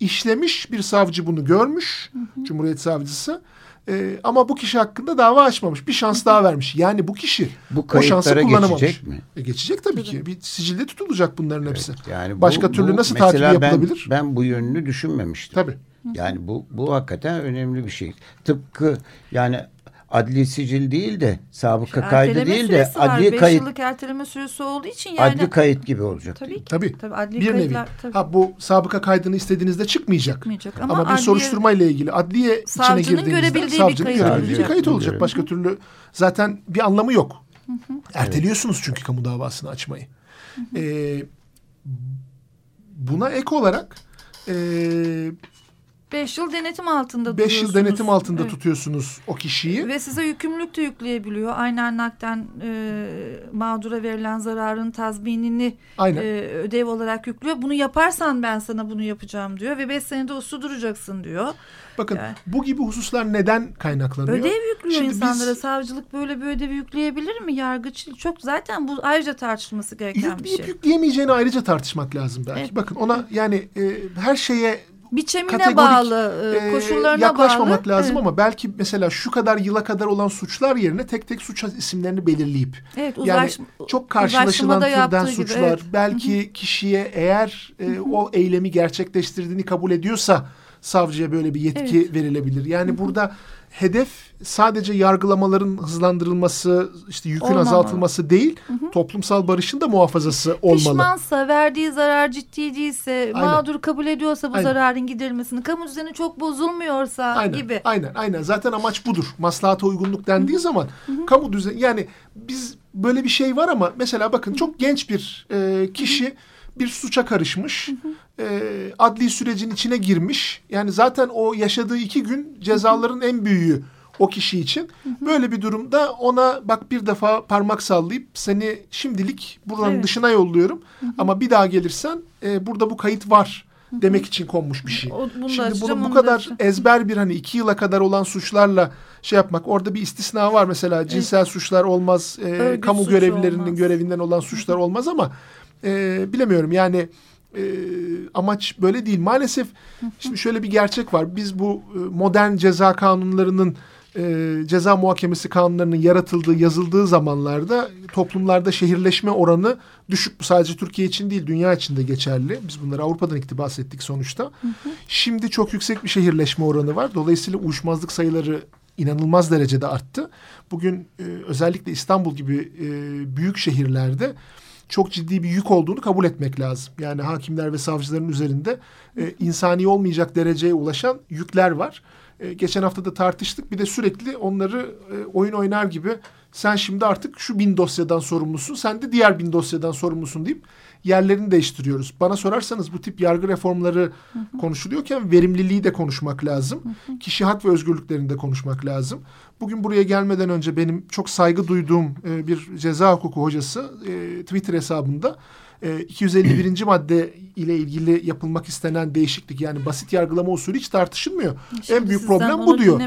D: işlemiş bir savcı bunu görmüş. Cumhuriyet savcısı. Ee, ama bu kişi hakkında dava açmamış. Bir şans daha vermiş. Yani bu kişi
B: Bu
D: o şansı
B: kayıtlara
D: kullanamamış.
B: geçecek mi?
D: E, geçecek tabii ki. Bir sicilde tutulacak bunların hepsi.
B: Yani bu-
D: Başka
B: bu
D: türlü nasıl takibi
B: ben-
D: yapılabilir?
B: Ben, bu yönünü düşünmemiştim.
D: Tabii.
B: Yani bu bu hakikaten önemli bir şey. Tıpkı yani adli sicil değil de sabıka kaydı
C: Erteleme
B: değil de
C: var.
B: adli
C: Beş
B: kayıt
C: yıllık erteleme süresi olduğu için yani.
B: adli kayıt gibi olacak.
C: Tabii ki.
D: Tabii.
C: Tabii adli
D: bir nevi.
C: kayıtlar. Tabii.
D: Ha bu sabıka kaydını istediğinizde çıkmayacak.
C: Çıkmayacak.
D: Ama,
C: Ama
D: bir
C: adliye-
D: soruşturma ile ilgili adliye içine
C: Savcının
D: girdiğinizde
C: görebildiği bir
D: savcının
C: kayıt
D: görebildiği bir
B: olacak.
D: kayıt olacak. Başka türlü zaten bir anlamı yok. Erteliyorsunuz çünkü kamu davasını açmayı. Ee, buna ek olarak e,
C: Beş yıl denetim altında
D: 5 yıl
C: duruyorsunuz.
D: denetim altında
C: Evet.
D: tutuyorsunuz o kişiyi.
C: Ve size yükümlülük de yükleyebiliyor. Aynen nakden e, mağdura verilen zararın tazminini
D: Aynen.
C: e, ödev olarak yüklüyor. Bunu yaparsan ben sana bunu yapacağım diyor. Ve beş senede uslu duracaksın diyor.
D: Bakın
C: yani.
D: bu gibi hususlar neden kaynaklanıyor?
C: Ödev yüklüyor
D: Şimdi biz-
C: insanlara. Savcılık böyle bir ödevi yükleyebilir mi? Yargıç çok zaten bu ayrıca tartışılması gereken bir
D: Yükleyip
C: şey.
D: yükleyemeyeceğini ayrıca tartışmak lazım belki.
C: Evet.
D: Bakın ona yani e, her şeye
C: Biçemine bağlı, e,
D: e,
C: koşullarına
D: yaklaşmamak
C: bağlı.
D: lazım
C: Evet.
D: ama belki mesela şu kadar yıla kadar olan suçlar yerine tek tek suç isimlerini belirleyip
C: Evet,
D: yani
C: uzaş,
D: çok karşılaşılan türden
C: yaptığı gibi,
D: suçlar
C: evet.
D: belki kişiye eğer e, o eylemi gerçekleştirdiğini kabul ediyorsa savcıya böyle bir yetki
C: Evet.
D: verilebilir. Yani burada hedef sadece yargılamaların hızlandırılması, işte yükün
C: Olmamalı.
D: azaltılması değil, toplumsal barışın da muhafazası olmalı.
C: Pişmansa, verdiği zarar ciddi değilse,
D: Aynen.
C: mağdur kabul ediyorsa bu
D: Aynen.
C: zararın giderilmesini, kamu düzeni çok bozulmuyorsa
D: Aynen,
C: gibi.
D: Aynen, aynen. Zaten amaç budur. Maslahata uygunluk dendiği zaman kamu düzeni yani biz böyle bir şey var ama mesela bakın çok genç bir e, kişi bir suça karışmış. E, adli sürecin içine girmiş. Yani zaten o yaşadığı iki gün cezaların en büyüğü o kişi için. Böyle bir durumda ona bak bir defa parmak sallayıp seni şimdilik buranın
C: Evet.
D: dışına yolluyorum. Ama bir daha gelirsen e, burada bu kayıt var demek için konmuş bir şey.
C: O- bunu
D: Şimdi bunu bu kadar
C: açacağım.
D: ezber bir hani iki yıla kadar olan suçlarla şey yapmak. Orada bir istisna var mesela cinsel suçlar olmaz, e, kamu görevlilerinin
C: olmaz.
D: görevinden olan suçlar olmaz ama e, bilemiyorum yani e, amaç böyle değil. Maalesef şimdi şöyle bir gerçek var. Biz bu e, modern ceza kanunlarının e, ceza muhakemesi kanunlarının yaratıldığı, yazıldığı zamanlarda toplumlarda şehirleşme oranı düşük. Bu sadece Türkiye için değil, dünya için de geçerli. Biz bunları Avrupa'dan iktibas ettik sonuçta. Şimdi çok yüksek bir şehirleşme oranı var. Dolayısıyla uyuşmazlık sayıları inanılmaz derecede arttı. Bugün e, özellikle İstanbul gibi e, büyük şehirlerde çok ciddi bir yük olduğunu kabul etmek lazım. Yani hakimler ve savcıların üzerinde e, insani olmayacak dereceye ulaşan yükler var. E, geçen hafta da tartıştık. Bir de sürekli onları e, oyun oynar gibi sen şimdi artık şu bin dosyadan sorumlusun, sen de diğer bin dosyadan sorumlusun deyip yerlerini değiştiriyoruz. Bana sorarsanız bu tip yargı reformları konuşuluyorken verimliliği de konuşmak lazım. Kişi hak ve özgürlüklerini de konuşmak lazım. Bugün buraya gelmeden önce benim çok saygı duyduğum e, bir ceza hukuku hocası e, Twitter hesabında e, 251. madde ile ilgili yapılmak istenen değişiklik yani basit yargılama usulü hiç tartışılmıyor.
C: Şimdi
D: en büyük problem bu diyor.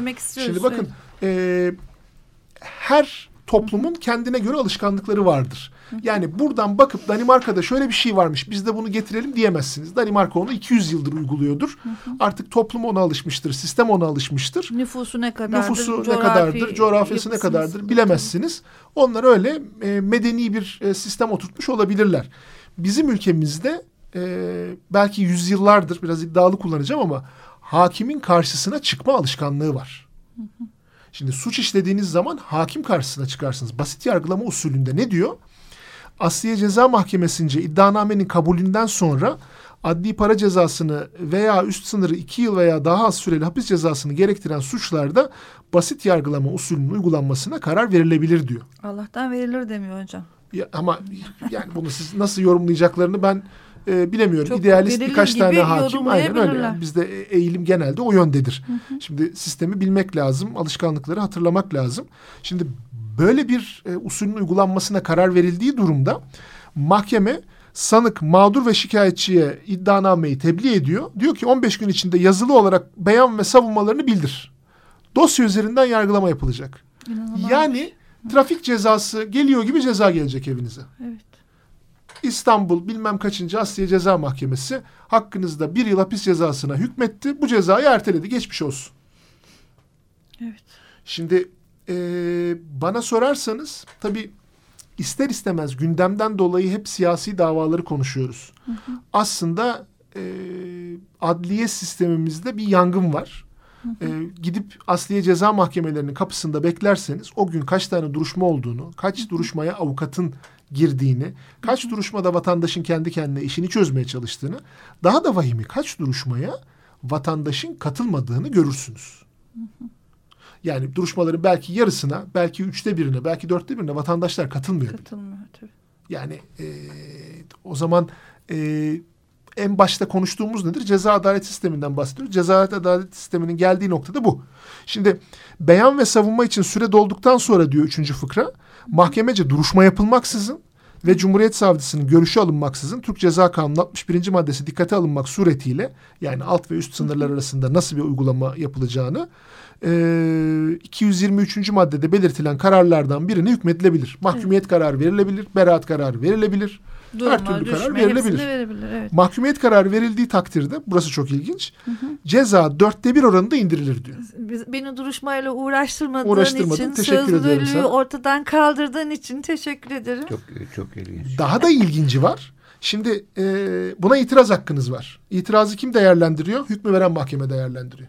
D: Şimdi bakın e, her toplumun kendine göre alışkanlıkları vardır. Yani buradan bakıp Danimarka'da şöyle bir şey varmış biz de bunu getirelim diyemezsiniz. Danimarka onu 200 yıldır uyguluyordur. Artık toplum ona alışmıştır, sistem ona alışmıştır.
C: Nüfusu ne kadardır?
D: Nüfusu ne
C: coğrafi
D: kadardır, coğrafyası ne kadardır bilemezsiniz. Onlar öyle e, medeni bir e, sistem oturtmuş olabilirler. Bizim ülkemizde e, belki yüzyıllardır biraz iddialı kullanacağım ama hakimin karşısına çıkma alışkanlığı var. Şimdi suç işlediğiniz zaman hakim karşısına çıkarsınız. Basit yargılama usulünde ne diyor? Asliye Ceza Mahkemesi'nce iddianamenin kabulünden sonra adli para cezasını veya üst sınırı iki yıl veya daha az süreli hapis cezasını gerektiren suçlarda basit yargılama usulünün uygulanmasına karar verilebilir diyor.
C: Allah'tan verilir demiyor hocam.
D: Ya, ama yani bunu siz nasıl yorumlayacaklarını ben e, bilemiyorum.
C: Çok
D: İdealist birkaç tane hakim aynen öyle. Yani bizde e- eğilim genelde o yöndedir. Şimdi sistemi bilmek lazım, alışkanlıkları hatırlamak lazım. Şimdi böyle bir e, usulün uygulanmasına karar verildiği durumda mahkeme sanık, mağdur ve şikayetçiye iddianameyi tebliğ ediyor. Diyor ki 15 gün içinde yazılı olarak beyan ve savunmalarını bildir. Dosya üzerinden yargılama yapılacak.
C: İnanılmaz.
D: Yani trafik cezası geliyor gibi ceza gelecek evinize.
C: Evet.
D: İstanbul bilmem kaçıncı Asliye Ceza Mahkemesi hakkınızda bir yıl hapis cezasına hükmetti. Bu cezayı erteledi. Geçmiş olsun.
C: Evet.
D: Şimdi eee, bana sorarsanız tabii ister istemez gündemden dolayı hep siyasi davaları konuşuyoruz. Aslında eee, adliye sistemimizde bir yangın var. Eee, gidip asliye ceza mahkemelerinin kapısında beklerseniz o gün kaç tane duruşma olduğunu, kaç duruşmaya avukatın girdiğini, kaç duruşmada vatandaşın kendi kendine işini çözmeye çalıştığını, daha da vahimi kaç duruşmaya vatandaşın katılmadığını görürsünüz. Yani duruşmaların belki yarısına, belki üçte birine, belki dörtte birine vatandaşlar katılmıyor.
C: Katılmıyor tabii.
D: Yani e, o zaman e, en başta konuştuğumuz nedir? Ceza adalet sisteminden bahsediyoruz. Ceza adalet sisteminin geldiği noktada bu. Şimdi beyan ve savunma için süre dolduktan sonra diyor üçüncü fıkra, mahkemece duruşma yapılmaksızın ve Cumhuriyet Savcısının görüşü alınmaksızın Türk Ceza Kanunu 61. maddesi dikkate alınmak suretiyle yani alt ve üst sınırlar arasında nasıl bir uygulama yapılacağını e, 223. maddede belirtilen kararlardan birine hükmedilebilir. Mahkumiyet kararı verilebilir, beraat kararı verilebilir.
C: Durma,
D: her türlü
C: düşme,
D: karar verilebilir.
C: verebilir. Evet.
D: Mahkumiyet kararı verildiği takdirde, burası çok ilginç, ceza dörtte bir oranında indirilir diyor.
C: Biz, beni duruşmayla uğraştırmadığın
D: Uğraştırmadın,
C: için, sözlülüğü ortadan kaldırdığın için teşekkür ederim.
B: Çok çok ilginç.
D: Daha da ilginci var. Şimdi e, buna itiraz hakkınız var. İtirazı kim değerlendiriyor? Hükmü veren mahkeme değerlendiriyor.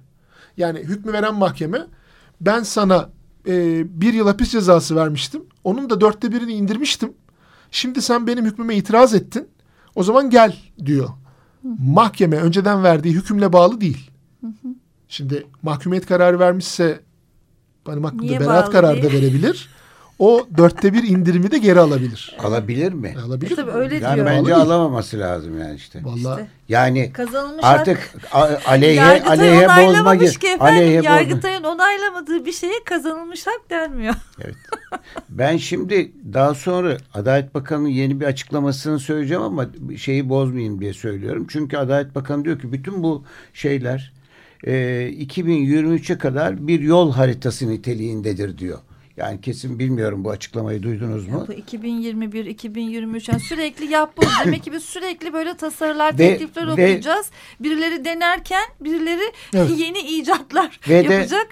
D: Yani hükmü veren mahkeme ben sana e, bir yıl hapis cezası vermiştim. Onun da dörtte birini indirmiştim. Şimdi sen benim hükmüme itiraz ettin. O zaman gel diyor. Mahkeme önceden verdiği hükümle bağlı değil. Şimdi mahkumiyet kararı vermişse benim hakkımda
C: Niye
D: beraat kararı da verebilir. O dörtte bir indirimi de geri alabilir.
B: Alabilir mi?
D: Alabilir.
C: E tabii öyle
B: Yani
C: diyor.
B: bence
D: Bağlı
B: alamaması lazım yani işte.
D: Vallahi
C: İşte.
B: Yani
C: Kazanılmış
B: artık a- aleyhe
C: Yargıtay
B: aleyhe bozma
C: ki efendim.
B: aleyhe bozma.
C: Yargıtay'ın onaylamadığı bir şeye kazanılmış hak denmiyor.
B: Ben şimdi daha sonra Adalet Bakanı'nın yeni bir açıklamasını söyleyeceğim ama şeyi bozmayayım diye söylüyorum. Çünkü Adalet Bakanı diyor ki bütün bu şeyler e, 2023'e kadar bir yol haritası niteliğindedir diyor. Yani kesin bilmiyorum bu açıklamayı duydunuz mu?
C: Bu 2021, 2023 yani sürekli yap boz. Demek ki biz sürekli böyle tasarılar,
B: Ve-
C: teklifler
B: ve-
C: okuyacağız. Birileri denerken birileri
D: Evet.
C: yeni icatlar
B: Ve de-
C: yapacak.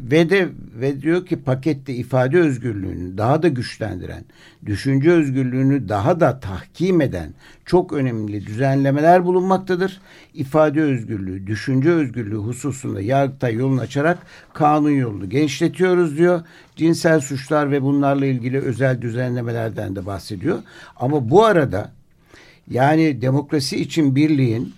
B: Ve de ve diyor ki pakette ifade özgürlüğünü daha da güçlendiren, düşünce özgürlüğünü daha da tahkim eden çok önemli düzenlemeler bulunmaktadır. İfade özgürlüğü, düşünce özgürlüğü hususunda Yargıtay yolunu açarak kanun yolunu genişletiyoruz diyor. Cinsel suçlar ve bunlarla ilgili özel düzenlemelerden de bahsediyor. Ama bu arada yani demokrasi için birliğin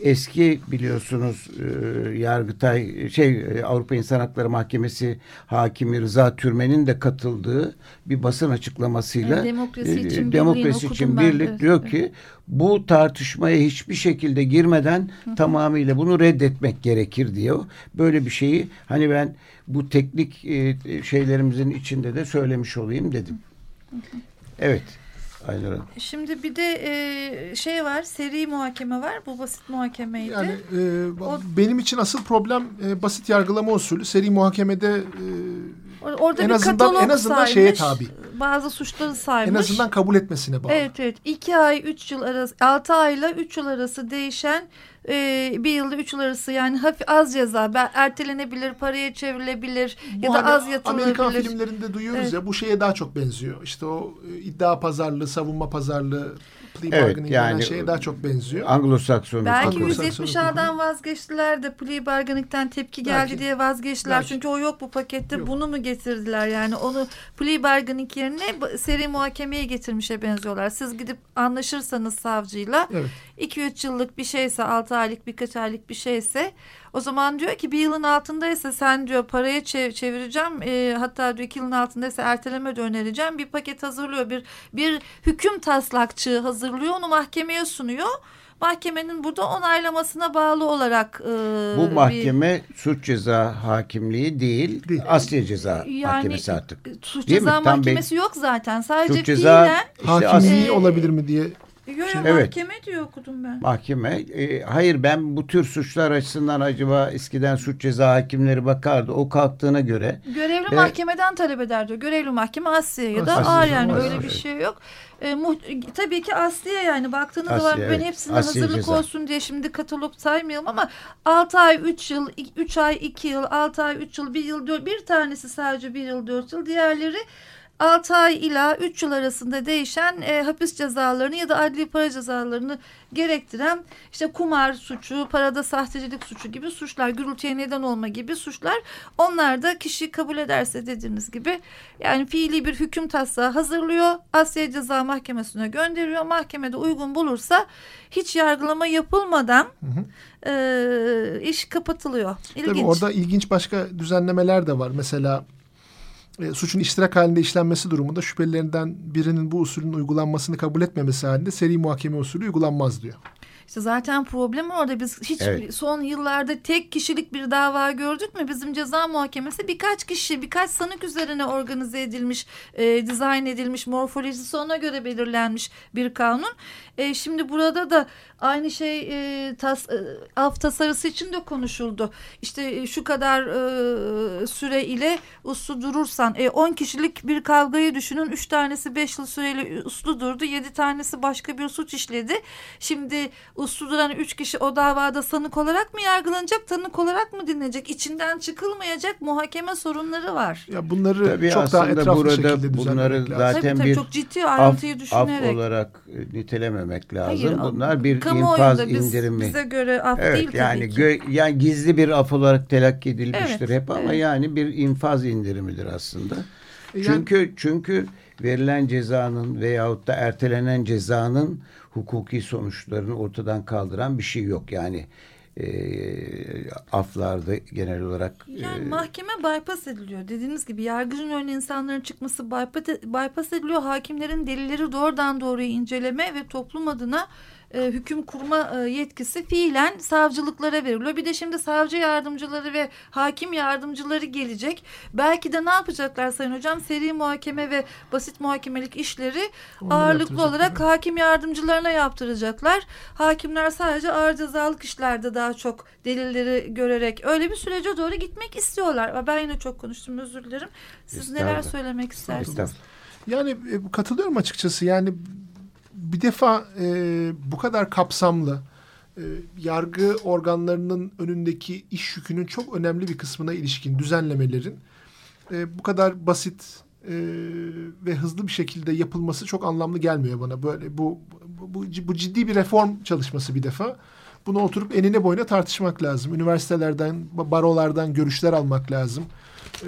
B: eski biliyorsunuz e, Yargıtay şey e, Avrupa İnsan Hakları Mahkemesi hakimi Rıza Türmen'in de katıldığı bir basın açıklamasıyla
C: Yani demokrasi
B: e,
C: için birliğin
B: demokrasi için
C: de.
B: birlik diyor ki bu tartışmaya hiçbir şekilde girmeden tamamıyla bunu reddetmek gerekir diyor. Böyle bir şeyi hani ben bu teknik e, şeylerimizin içinde de söylemiş olayım dedim. Evet. Aynur Hanım.
C: Şimdi bir de e, şey var, seri muhakeme var. Bu basit muhakemeydi.
D: Yani e,
C: O-
D: benim için asıl problem e, basit yargılama usulü. Seri muhakemede e,
C: Or- Orada
D: En
C: bir
D: azından- en azından
C: saymış.
D: şeye tabi.
C: Bazı suçları saymış.
D: En azından kabul etmesine bağlı.
C: Evet evet. 2 ay 3 yıl arası 6 ayla 3 yıl arası değişen e, bir yılda 3 yıl arası yani hafif az ceza ben, ertelenebilir paraya çevrilebilir
D: Bu
C: ya da
D: hani
C: az yatılabilir.
D: Amerikan filmlerinde duyuyoruz
C: Evet.
D: ya bu şeye daha çok benziyor. İşte o e, iddia pazarlığı, savunma pazarlığı, plea
B: Evet,
D: bargaining
B: yani-
D: şeye daha çok benziyor.
B: Anglo-Sakson
C: Belki
B: hukuku.
D: Anglo-Sakson
C: 170
D: hukuku.
C: A'dan vazgeçtiler de plea bargaining'den tepki geldi
D: Belki.
C: diye vazgeçtiler.
D: Belki.
C: Çünkü o yok bu pakette
D: Yok.
C: bunu mu getirdiler yani onu plea bargaining yerine seri muhakemeye getirmişe benziyorlar. Siz gidip anlaşırsanız savcıyla
D: Evet.
C: 2-3 yıllık bir şeyse 6 aylık birkaç aylık bir şeyse o zaman diyor ki bir yılın altındaysa sen diyor paraya çev- çevireceğim e, hatta diyor iki yılın altındaysa erteleme de önereceğim bir paket hazırlıyor bir bir hüküm taslakçığı hazırlıyor onu mahkemeye sunuyor. Mahkemenin burada onaylamasına bağlı olarak e,
B: Bu
C: bir-
B: mahkeme suç ceza hakimliği değil,
D: Değil.
B: asliye ceza
C: yani
B: mahkemesi artık.
C: suç
B: Değil mi?
C: ceza
B: Tam
C: mahkemesi yok zaten sadece
B: Suç ceza
C: fiilen
B: işte
D: Hakimliği
C: Ee,
D: olabilir mi diye.
C: Yo,
B: Evet.
C: mahkeme diyor okudum ben.
B: Mahkeme, e, hayır ben bu tür suçlar açısından acaba eskiden suç ceza hakimleri bakardı. O kalktığına göre
C: Görevli
B: Ve-
C: mahkemeden talep eder diyor. Görevli mahkeme Asliye ya da ağır yani
D: Asliye.
C: öyle bir şey yok. E, muht- tabii ki Asliye yani baktığınız zaman
B: Asliye,
C: ben
B: evet.
C: hepsine
B: Asliye
C: hazırlık
B: ceza.
C: olsun diye şimdi katalog saymayalım ama 6 ay 3 yıl 3 ay 2 yıl 6 ay 3 yıl 1 yıl 4 bir tanesi sadece 1 yıl 4 yıl diğerleri 6 ay ila 3 yıl arasında değişen e, hapis cezalarını ya da adli para cezalarını gerektiren işte kumar suçu, parada sahtecilik suçu gibi suçlar, gürültüye neden olma gibi suçlar. Onlar da kişi kabul ederse dediğiniz gibi yani fiili bir hüküm taslağı hazırlıyor. Asya Ceza Mahkemesi'ne gönderiyor. Mahkemede uygun bulursa hiç yargılama yapılmadan e, iş kapatılıyor. İlginç.
D: Tabii orada ilginç başka düzenlemeler de var. Mesela e, suçun iştirak halinde işlenmesi durumunda şüphelilerinden birinin bu usulün uygulanmasını kabul etmemesi halinde seri muhakeme usulü uygulanmaz diyor.
C: İşte zaten problem orada biz hiç
B: Evet.
C: son yıllarda tek kişilik bir dava gördük mü? Bizim ceza muhakemesi birkaç kişi, birkaç sanık üzerine organize edilmiş, e, dizayn edilmiş, morfolojisi ona göre belirlenmiş bir kanun. E, şimdi burada da aynı şey e, tas, e, af tasarısı için de konuşuldu. İşte e, şu kadar e, süre ile uslu durursan, e, 10 kişilik bir kavgayı düşünün. 3 tanesi 5 yıl süreyle uslu durdu, 7 tanesi başka bir suç işledi. Şimdi uslu duran üç kişi o davada sanık olarak mı yargılanacak, tanık olarak mı dinlenecek? İçinden çıkılmayacak muhakeme sorunları var.
D: Ya bunları
B: Tabii
D: çok daha etraflı
B: burada
D: şekilde
B: bunları zaten
C: tabii tabii
B: bir
C: çok ciddi
B: af,
C: ayrıntıyı
B: af
C: düşünerek.
B: olarak e, nitelememek lazım.
C: Hayır,
B: Bunlar bir infaz
C: biz-
B: indirimi.
C: Bize göre af
B: Evet
C: değil
B: yani
C: tabii ki.
B: gö- yani gizli bir af olarak telakki edilmiştir
C: Evet,
B: hep ama
C: evet.
B: yani bir infaz indirimidir aslında.
D: Yani-
B: Çünkü çünkü verilen cezanın veyahut da ertelenen cezanın hukuki sonuçlarını ortadan kaldıran bir şey yok. Yani e, aflarda genel olarak
C: Yani
B: e,
C: mahkeme bypass ediliyor. Dediğiniz gibi yargıcın önüne insanların çıkması bypass, bypass ediliyor. Hakimlerin delilleri doğrudan doğruya inceleme ve toplum adına e, hüküm kurma e, yetkisi fiilen savcılıklara veriliyor. Bir de şimdi savcı yardımcıları ve hakim yardımcıları gelecek. Belki de ne yapacaklar Sayın Hocam? Seri muhakeme ve basit muhakemelik işleri
D: Onları
C: ağırlıklı olarak hakim yardımcılarına yaptıracaklar. Hakimler sadece ağır cezalık işlerde daha çok delilleri görerek öyle bir sürece doğru gitmek istiyorlar. Ben yine çok konuştum özür dilerim. Siz neler söylemek istersiniz?
D: Yani e, katılıyorum açıkçası. Yani bir defa e, bu kadar kapsamlı e, yargı organlarının önündeki iş yükünün çok önemli bir kısmına ilişkin düzenlemelerin e, bu kadar basit e, ve hızlı bir şekilde yapılması çok anlamlı gelmiyor bana. Böyle bu bu, bu, bu ciddi bir reform çalışması bir defa. Bunu oturup enine boyuna tartışmak lazım. Üniversitelerden, barolardan görüşler almak lazım. Ee,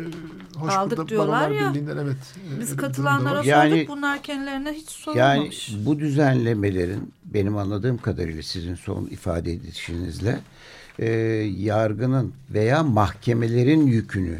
D: hoş
C: Aldık
D: burada
C: diyorlar ya.
D: Birliği'nden evet. e,
C: Biz katılanlara.
B: Yani-
C: sorduk bunlar kendilerine hiç
B: Yani
C: sorulmamış.
B: bu düzenlemelerin benim anladığım kadarıyla sizin son ifade edişinizle e, yargının veya mahkemelerin yükünü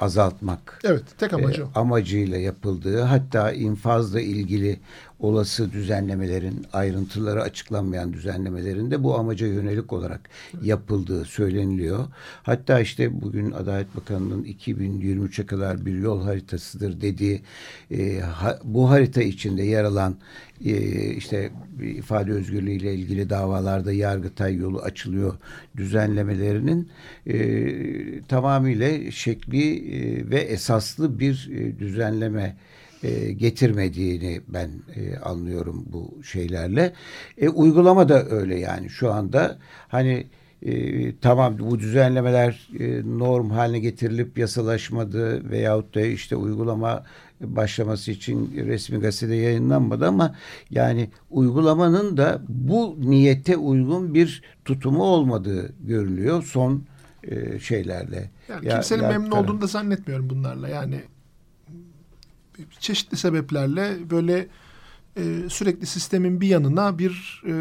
B: azaltmak
D: Evet, tek amacı
B: e, amacıyla yapıldığı hatta infazla ilgili olası düzenlemelerin ayrıntıları açıklanmayan düzenlemelerin de bu amaca yönelik olarak yapıldığı söyleniliyor. Hatta işte bugün Adalet Bakanı'nın 2023'e kadar bir yol haritasıdır dediği e, ha, bu harita içinde yer alan e, işte ifade özgürlüğü ile ilgili davalarda Yargıtay yolu açılıyor düzenlemelerinin e, tamamıyla şekli e, ve esaslı bir e, düzenleme e, getirmediğini ben e, anlıyorum bu şeylerle. E, uygulama da öyle yani şu anda hani e, tamam bu düzenlemeler e, norm haline getirilip yasalaşmadı veyahut da işte uygulama başlaması için resmi gazetede yayınlanmadı ama yani uygulamanın da bu niyete uygun bir tutumu olmadığı görülüyor son e, şeylerle.
D: Yani ya, kimsenin ya, memnun olduğunu da zannetmiyorum bunlarla. Yani çeşitli sebeplerle böyle e, sürekli sistemin bir yanına bir e,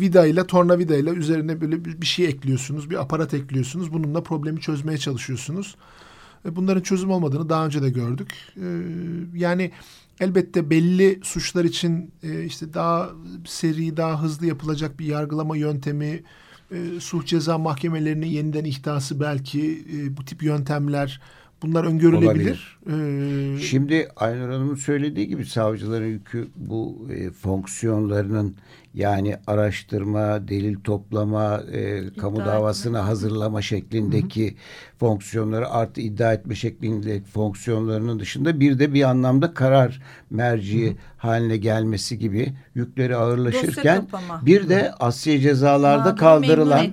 D: vida ile tornavida ile üzerine böyle bir, şey ekliyorsunuz, bir aparat ekliyorsunuz. Bununla problemi çözmeye çalışıyorsunuz. E, bunların çözüm olmadığını daha önce de gördük. E, yani elbette belli suçlar için e, işte daha seri, daha hızlı yapılacak bir yargılama yöntemi, suç ceza mahkemelerinin yeniden ihtası belki bu tip yöntemler Bunlar öngörülebilir.
B: Ee, Şimdi Aynur Hanım'ın söylediği gibi savcıların yükü bu e, fonksiyonlarının yani araştırma, delil toplama, e, kamu davasını etme. hazırlama şeklindeki Hı-hı. fonksiyonları artı iddia etme şeklindeki fonksiyonlarının dışında bir de bir anlamda karar merci Hı-hı. haline gelmesi gibi yükleri ağırlaşırken bir de Asya cezalarda Mağdur kaldırılan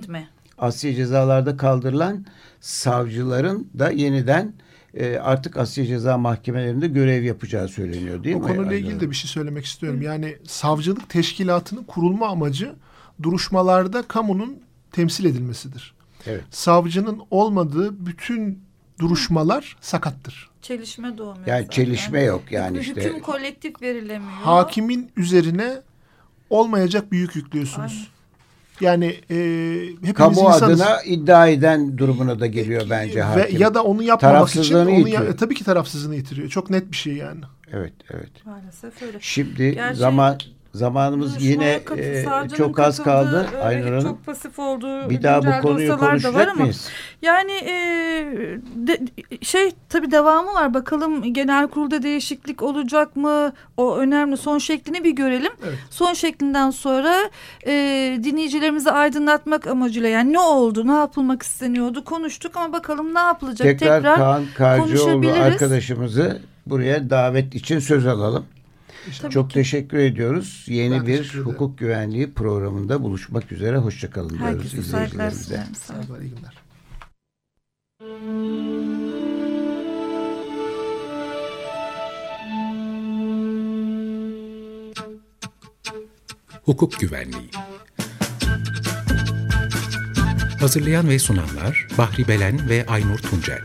B: Asya cezalarda kaldırılan savcıların da yeniden e, artık Asya Ceza Mahkemelerinde görev yapacağı söyleniyor değil
D: o
B: mi?
D: O konuyla ilgili de bir şey söylemek istiyorum. Yani savcılık teşkilatının kurulma amacı duruşmalarda kamunun temsil edilmesidir. Evet. Savcının olmadığı bütün duruşmalar sakattır.
C: Çelişme doğmuyor.
B: Yani zaten. çelişme yok yani
C: hüküm,
B: işte.
C: Hüküm kolektif verilemiyor.
D: Hakimin üzerine olmayacak bir yük yüklüyorsunuz. Aynen. Yani e, hepimiz
B: Kamu
D: insanız.
B: adına iddia eden durumuna da geliyor bence hakim.
D: Ve, ya da onu yapmamak için onu ya, tabii ki tarafsızlığını yitiriyor. Çok net bir şey yani.
B: Evet, evet.
C: Maalesef öyle.
B: Şimdi Gerçi, zaman zamanımız yine e, çok az kaldı.
C: Evet,
B: Aynur Hanım.
C: Çok pasif olduğu
B: bir daha bu konuyu konuşacak mıyız?
C: Yani e, de, şey tabii devamı var. Bakalım genel kurulda değişiklik olacak mı? O önemli. Son şeklini bir görelim. Evet. Son şeklinden sonra e, dinleyicilerimizi aydınlatmak amacıyla yani ne oldu? Ne yapılmak isteniyordu? Konuştuk ama bakalım ne yapılacak?
B: Tekrar, Tekrar Kaan Karcıoğlu arkadaşımızı buraya davet için söz alalım. Tabii Çok ki. teşekkür ediyoruz. Yeni ben bir hukuk güvenliği programında buluşmak üzere. Hoşçakalın diyoruz izleyicilerimize.
D: Saygılar, iyi günler.
A: Hukuk Güvenliği Hazırlayan ve sunanlar Bahri Belen ve Aynur Tuncel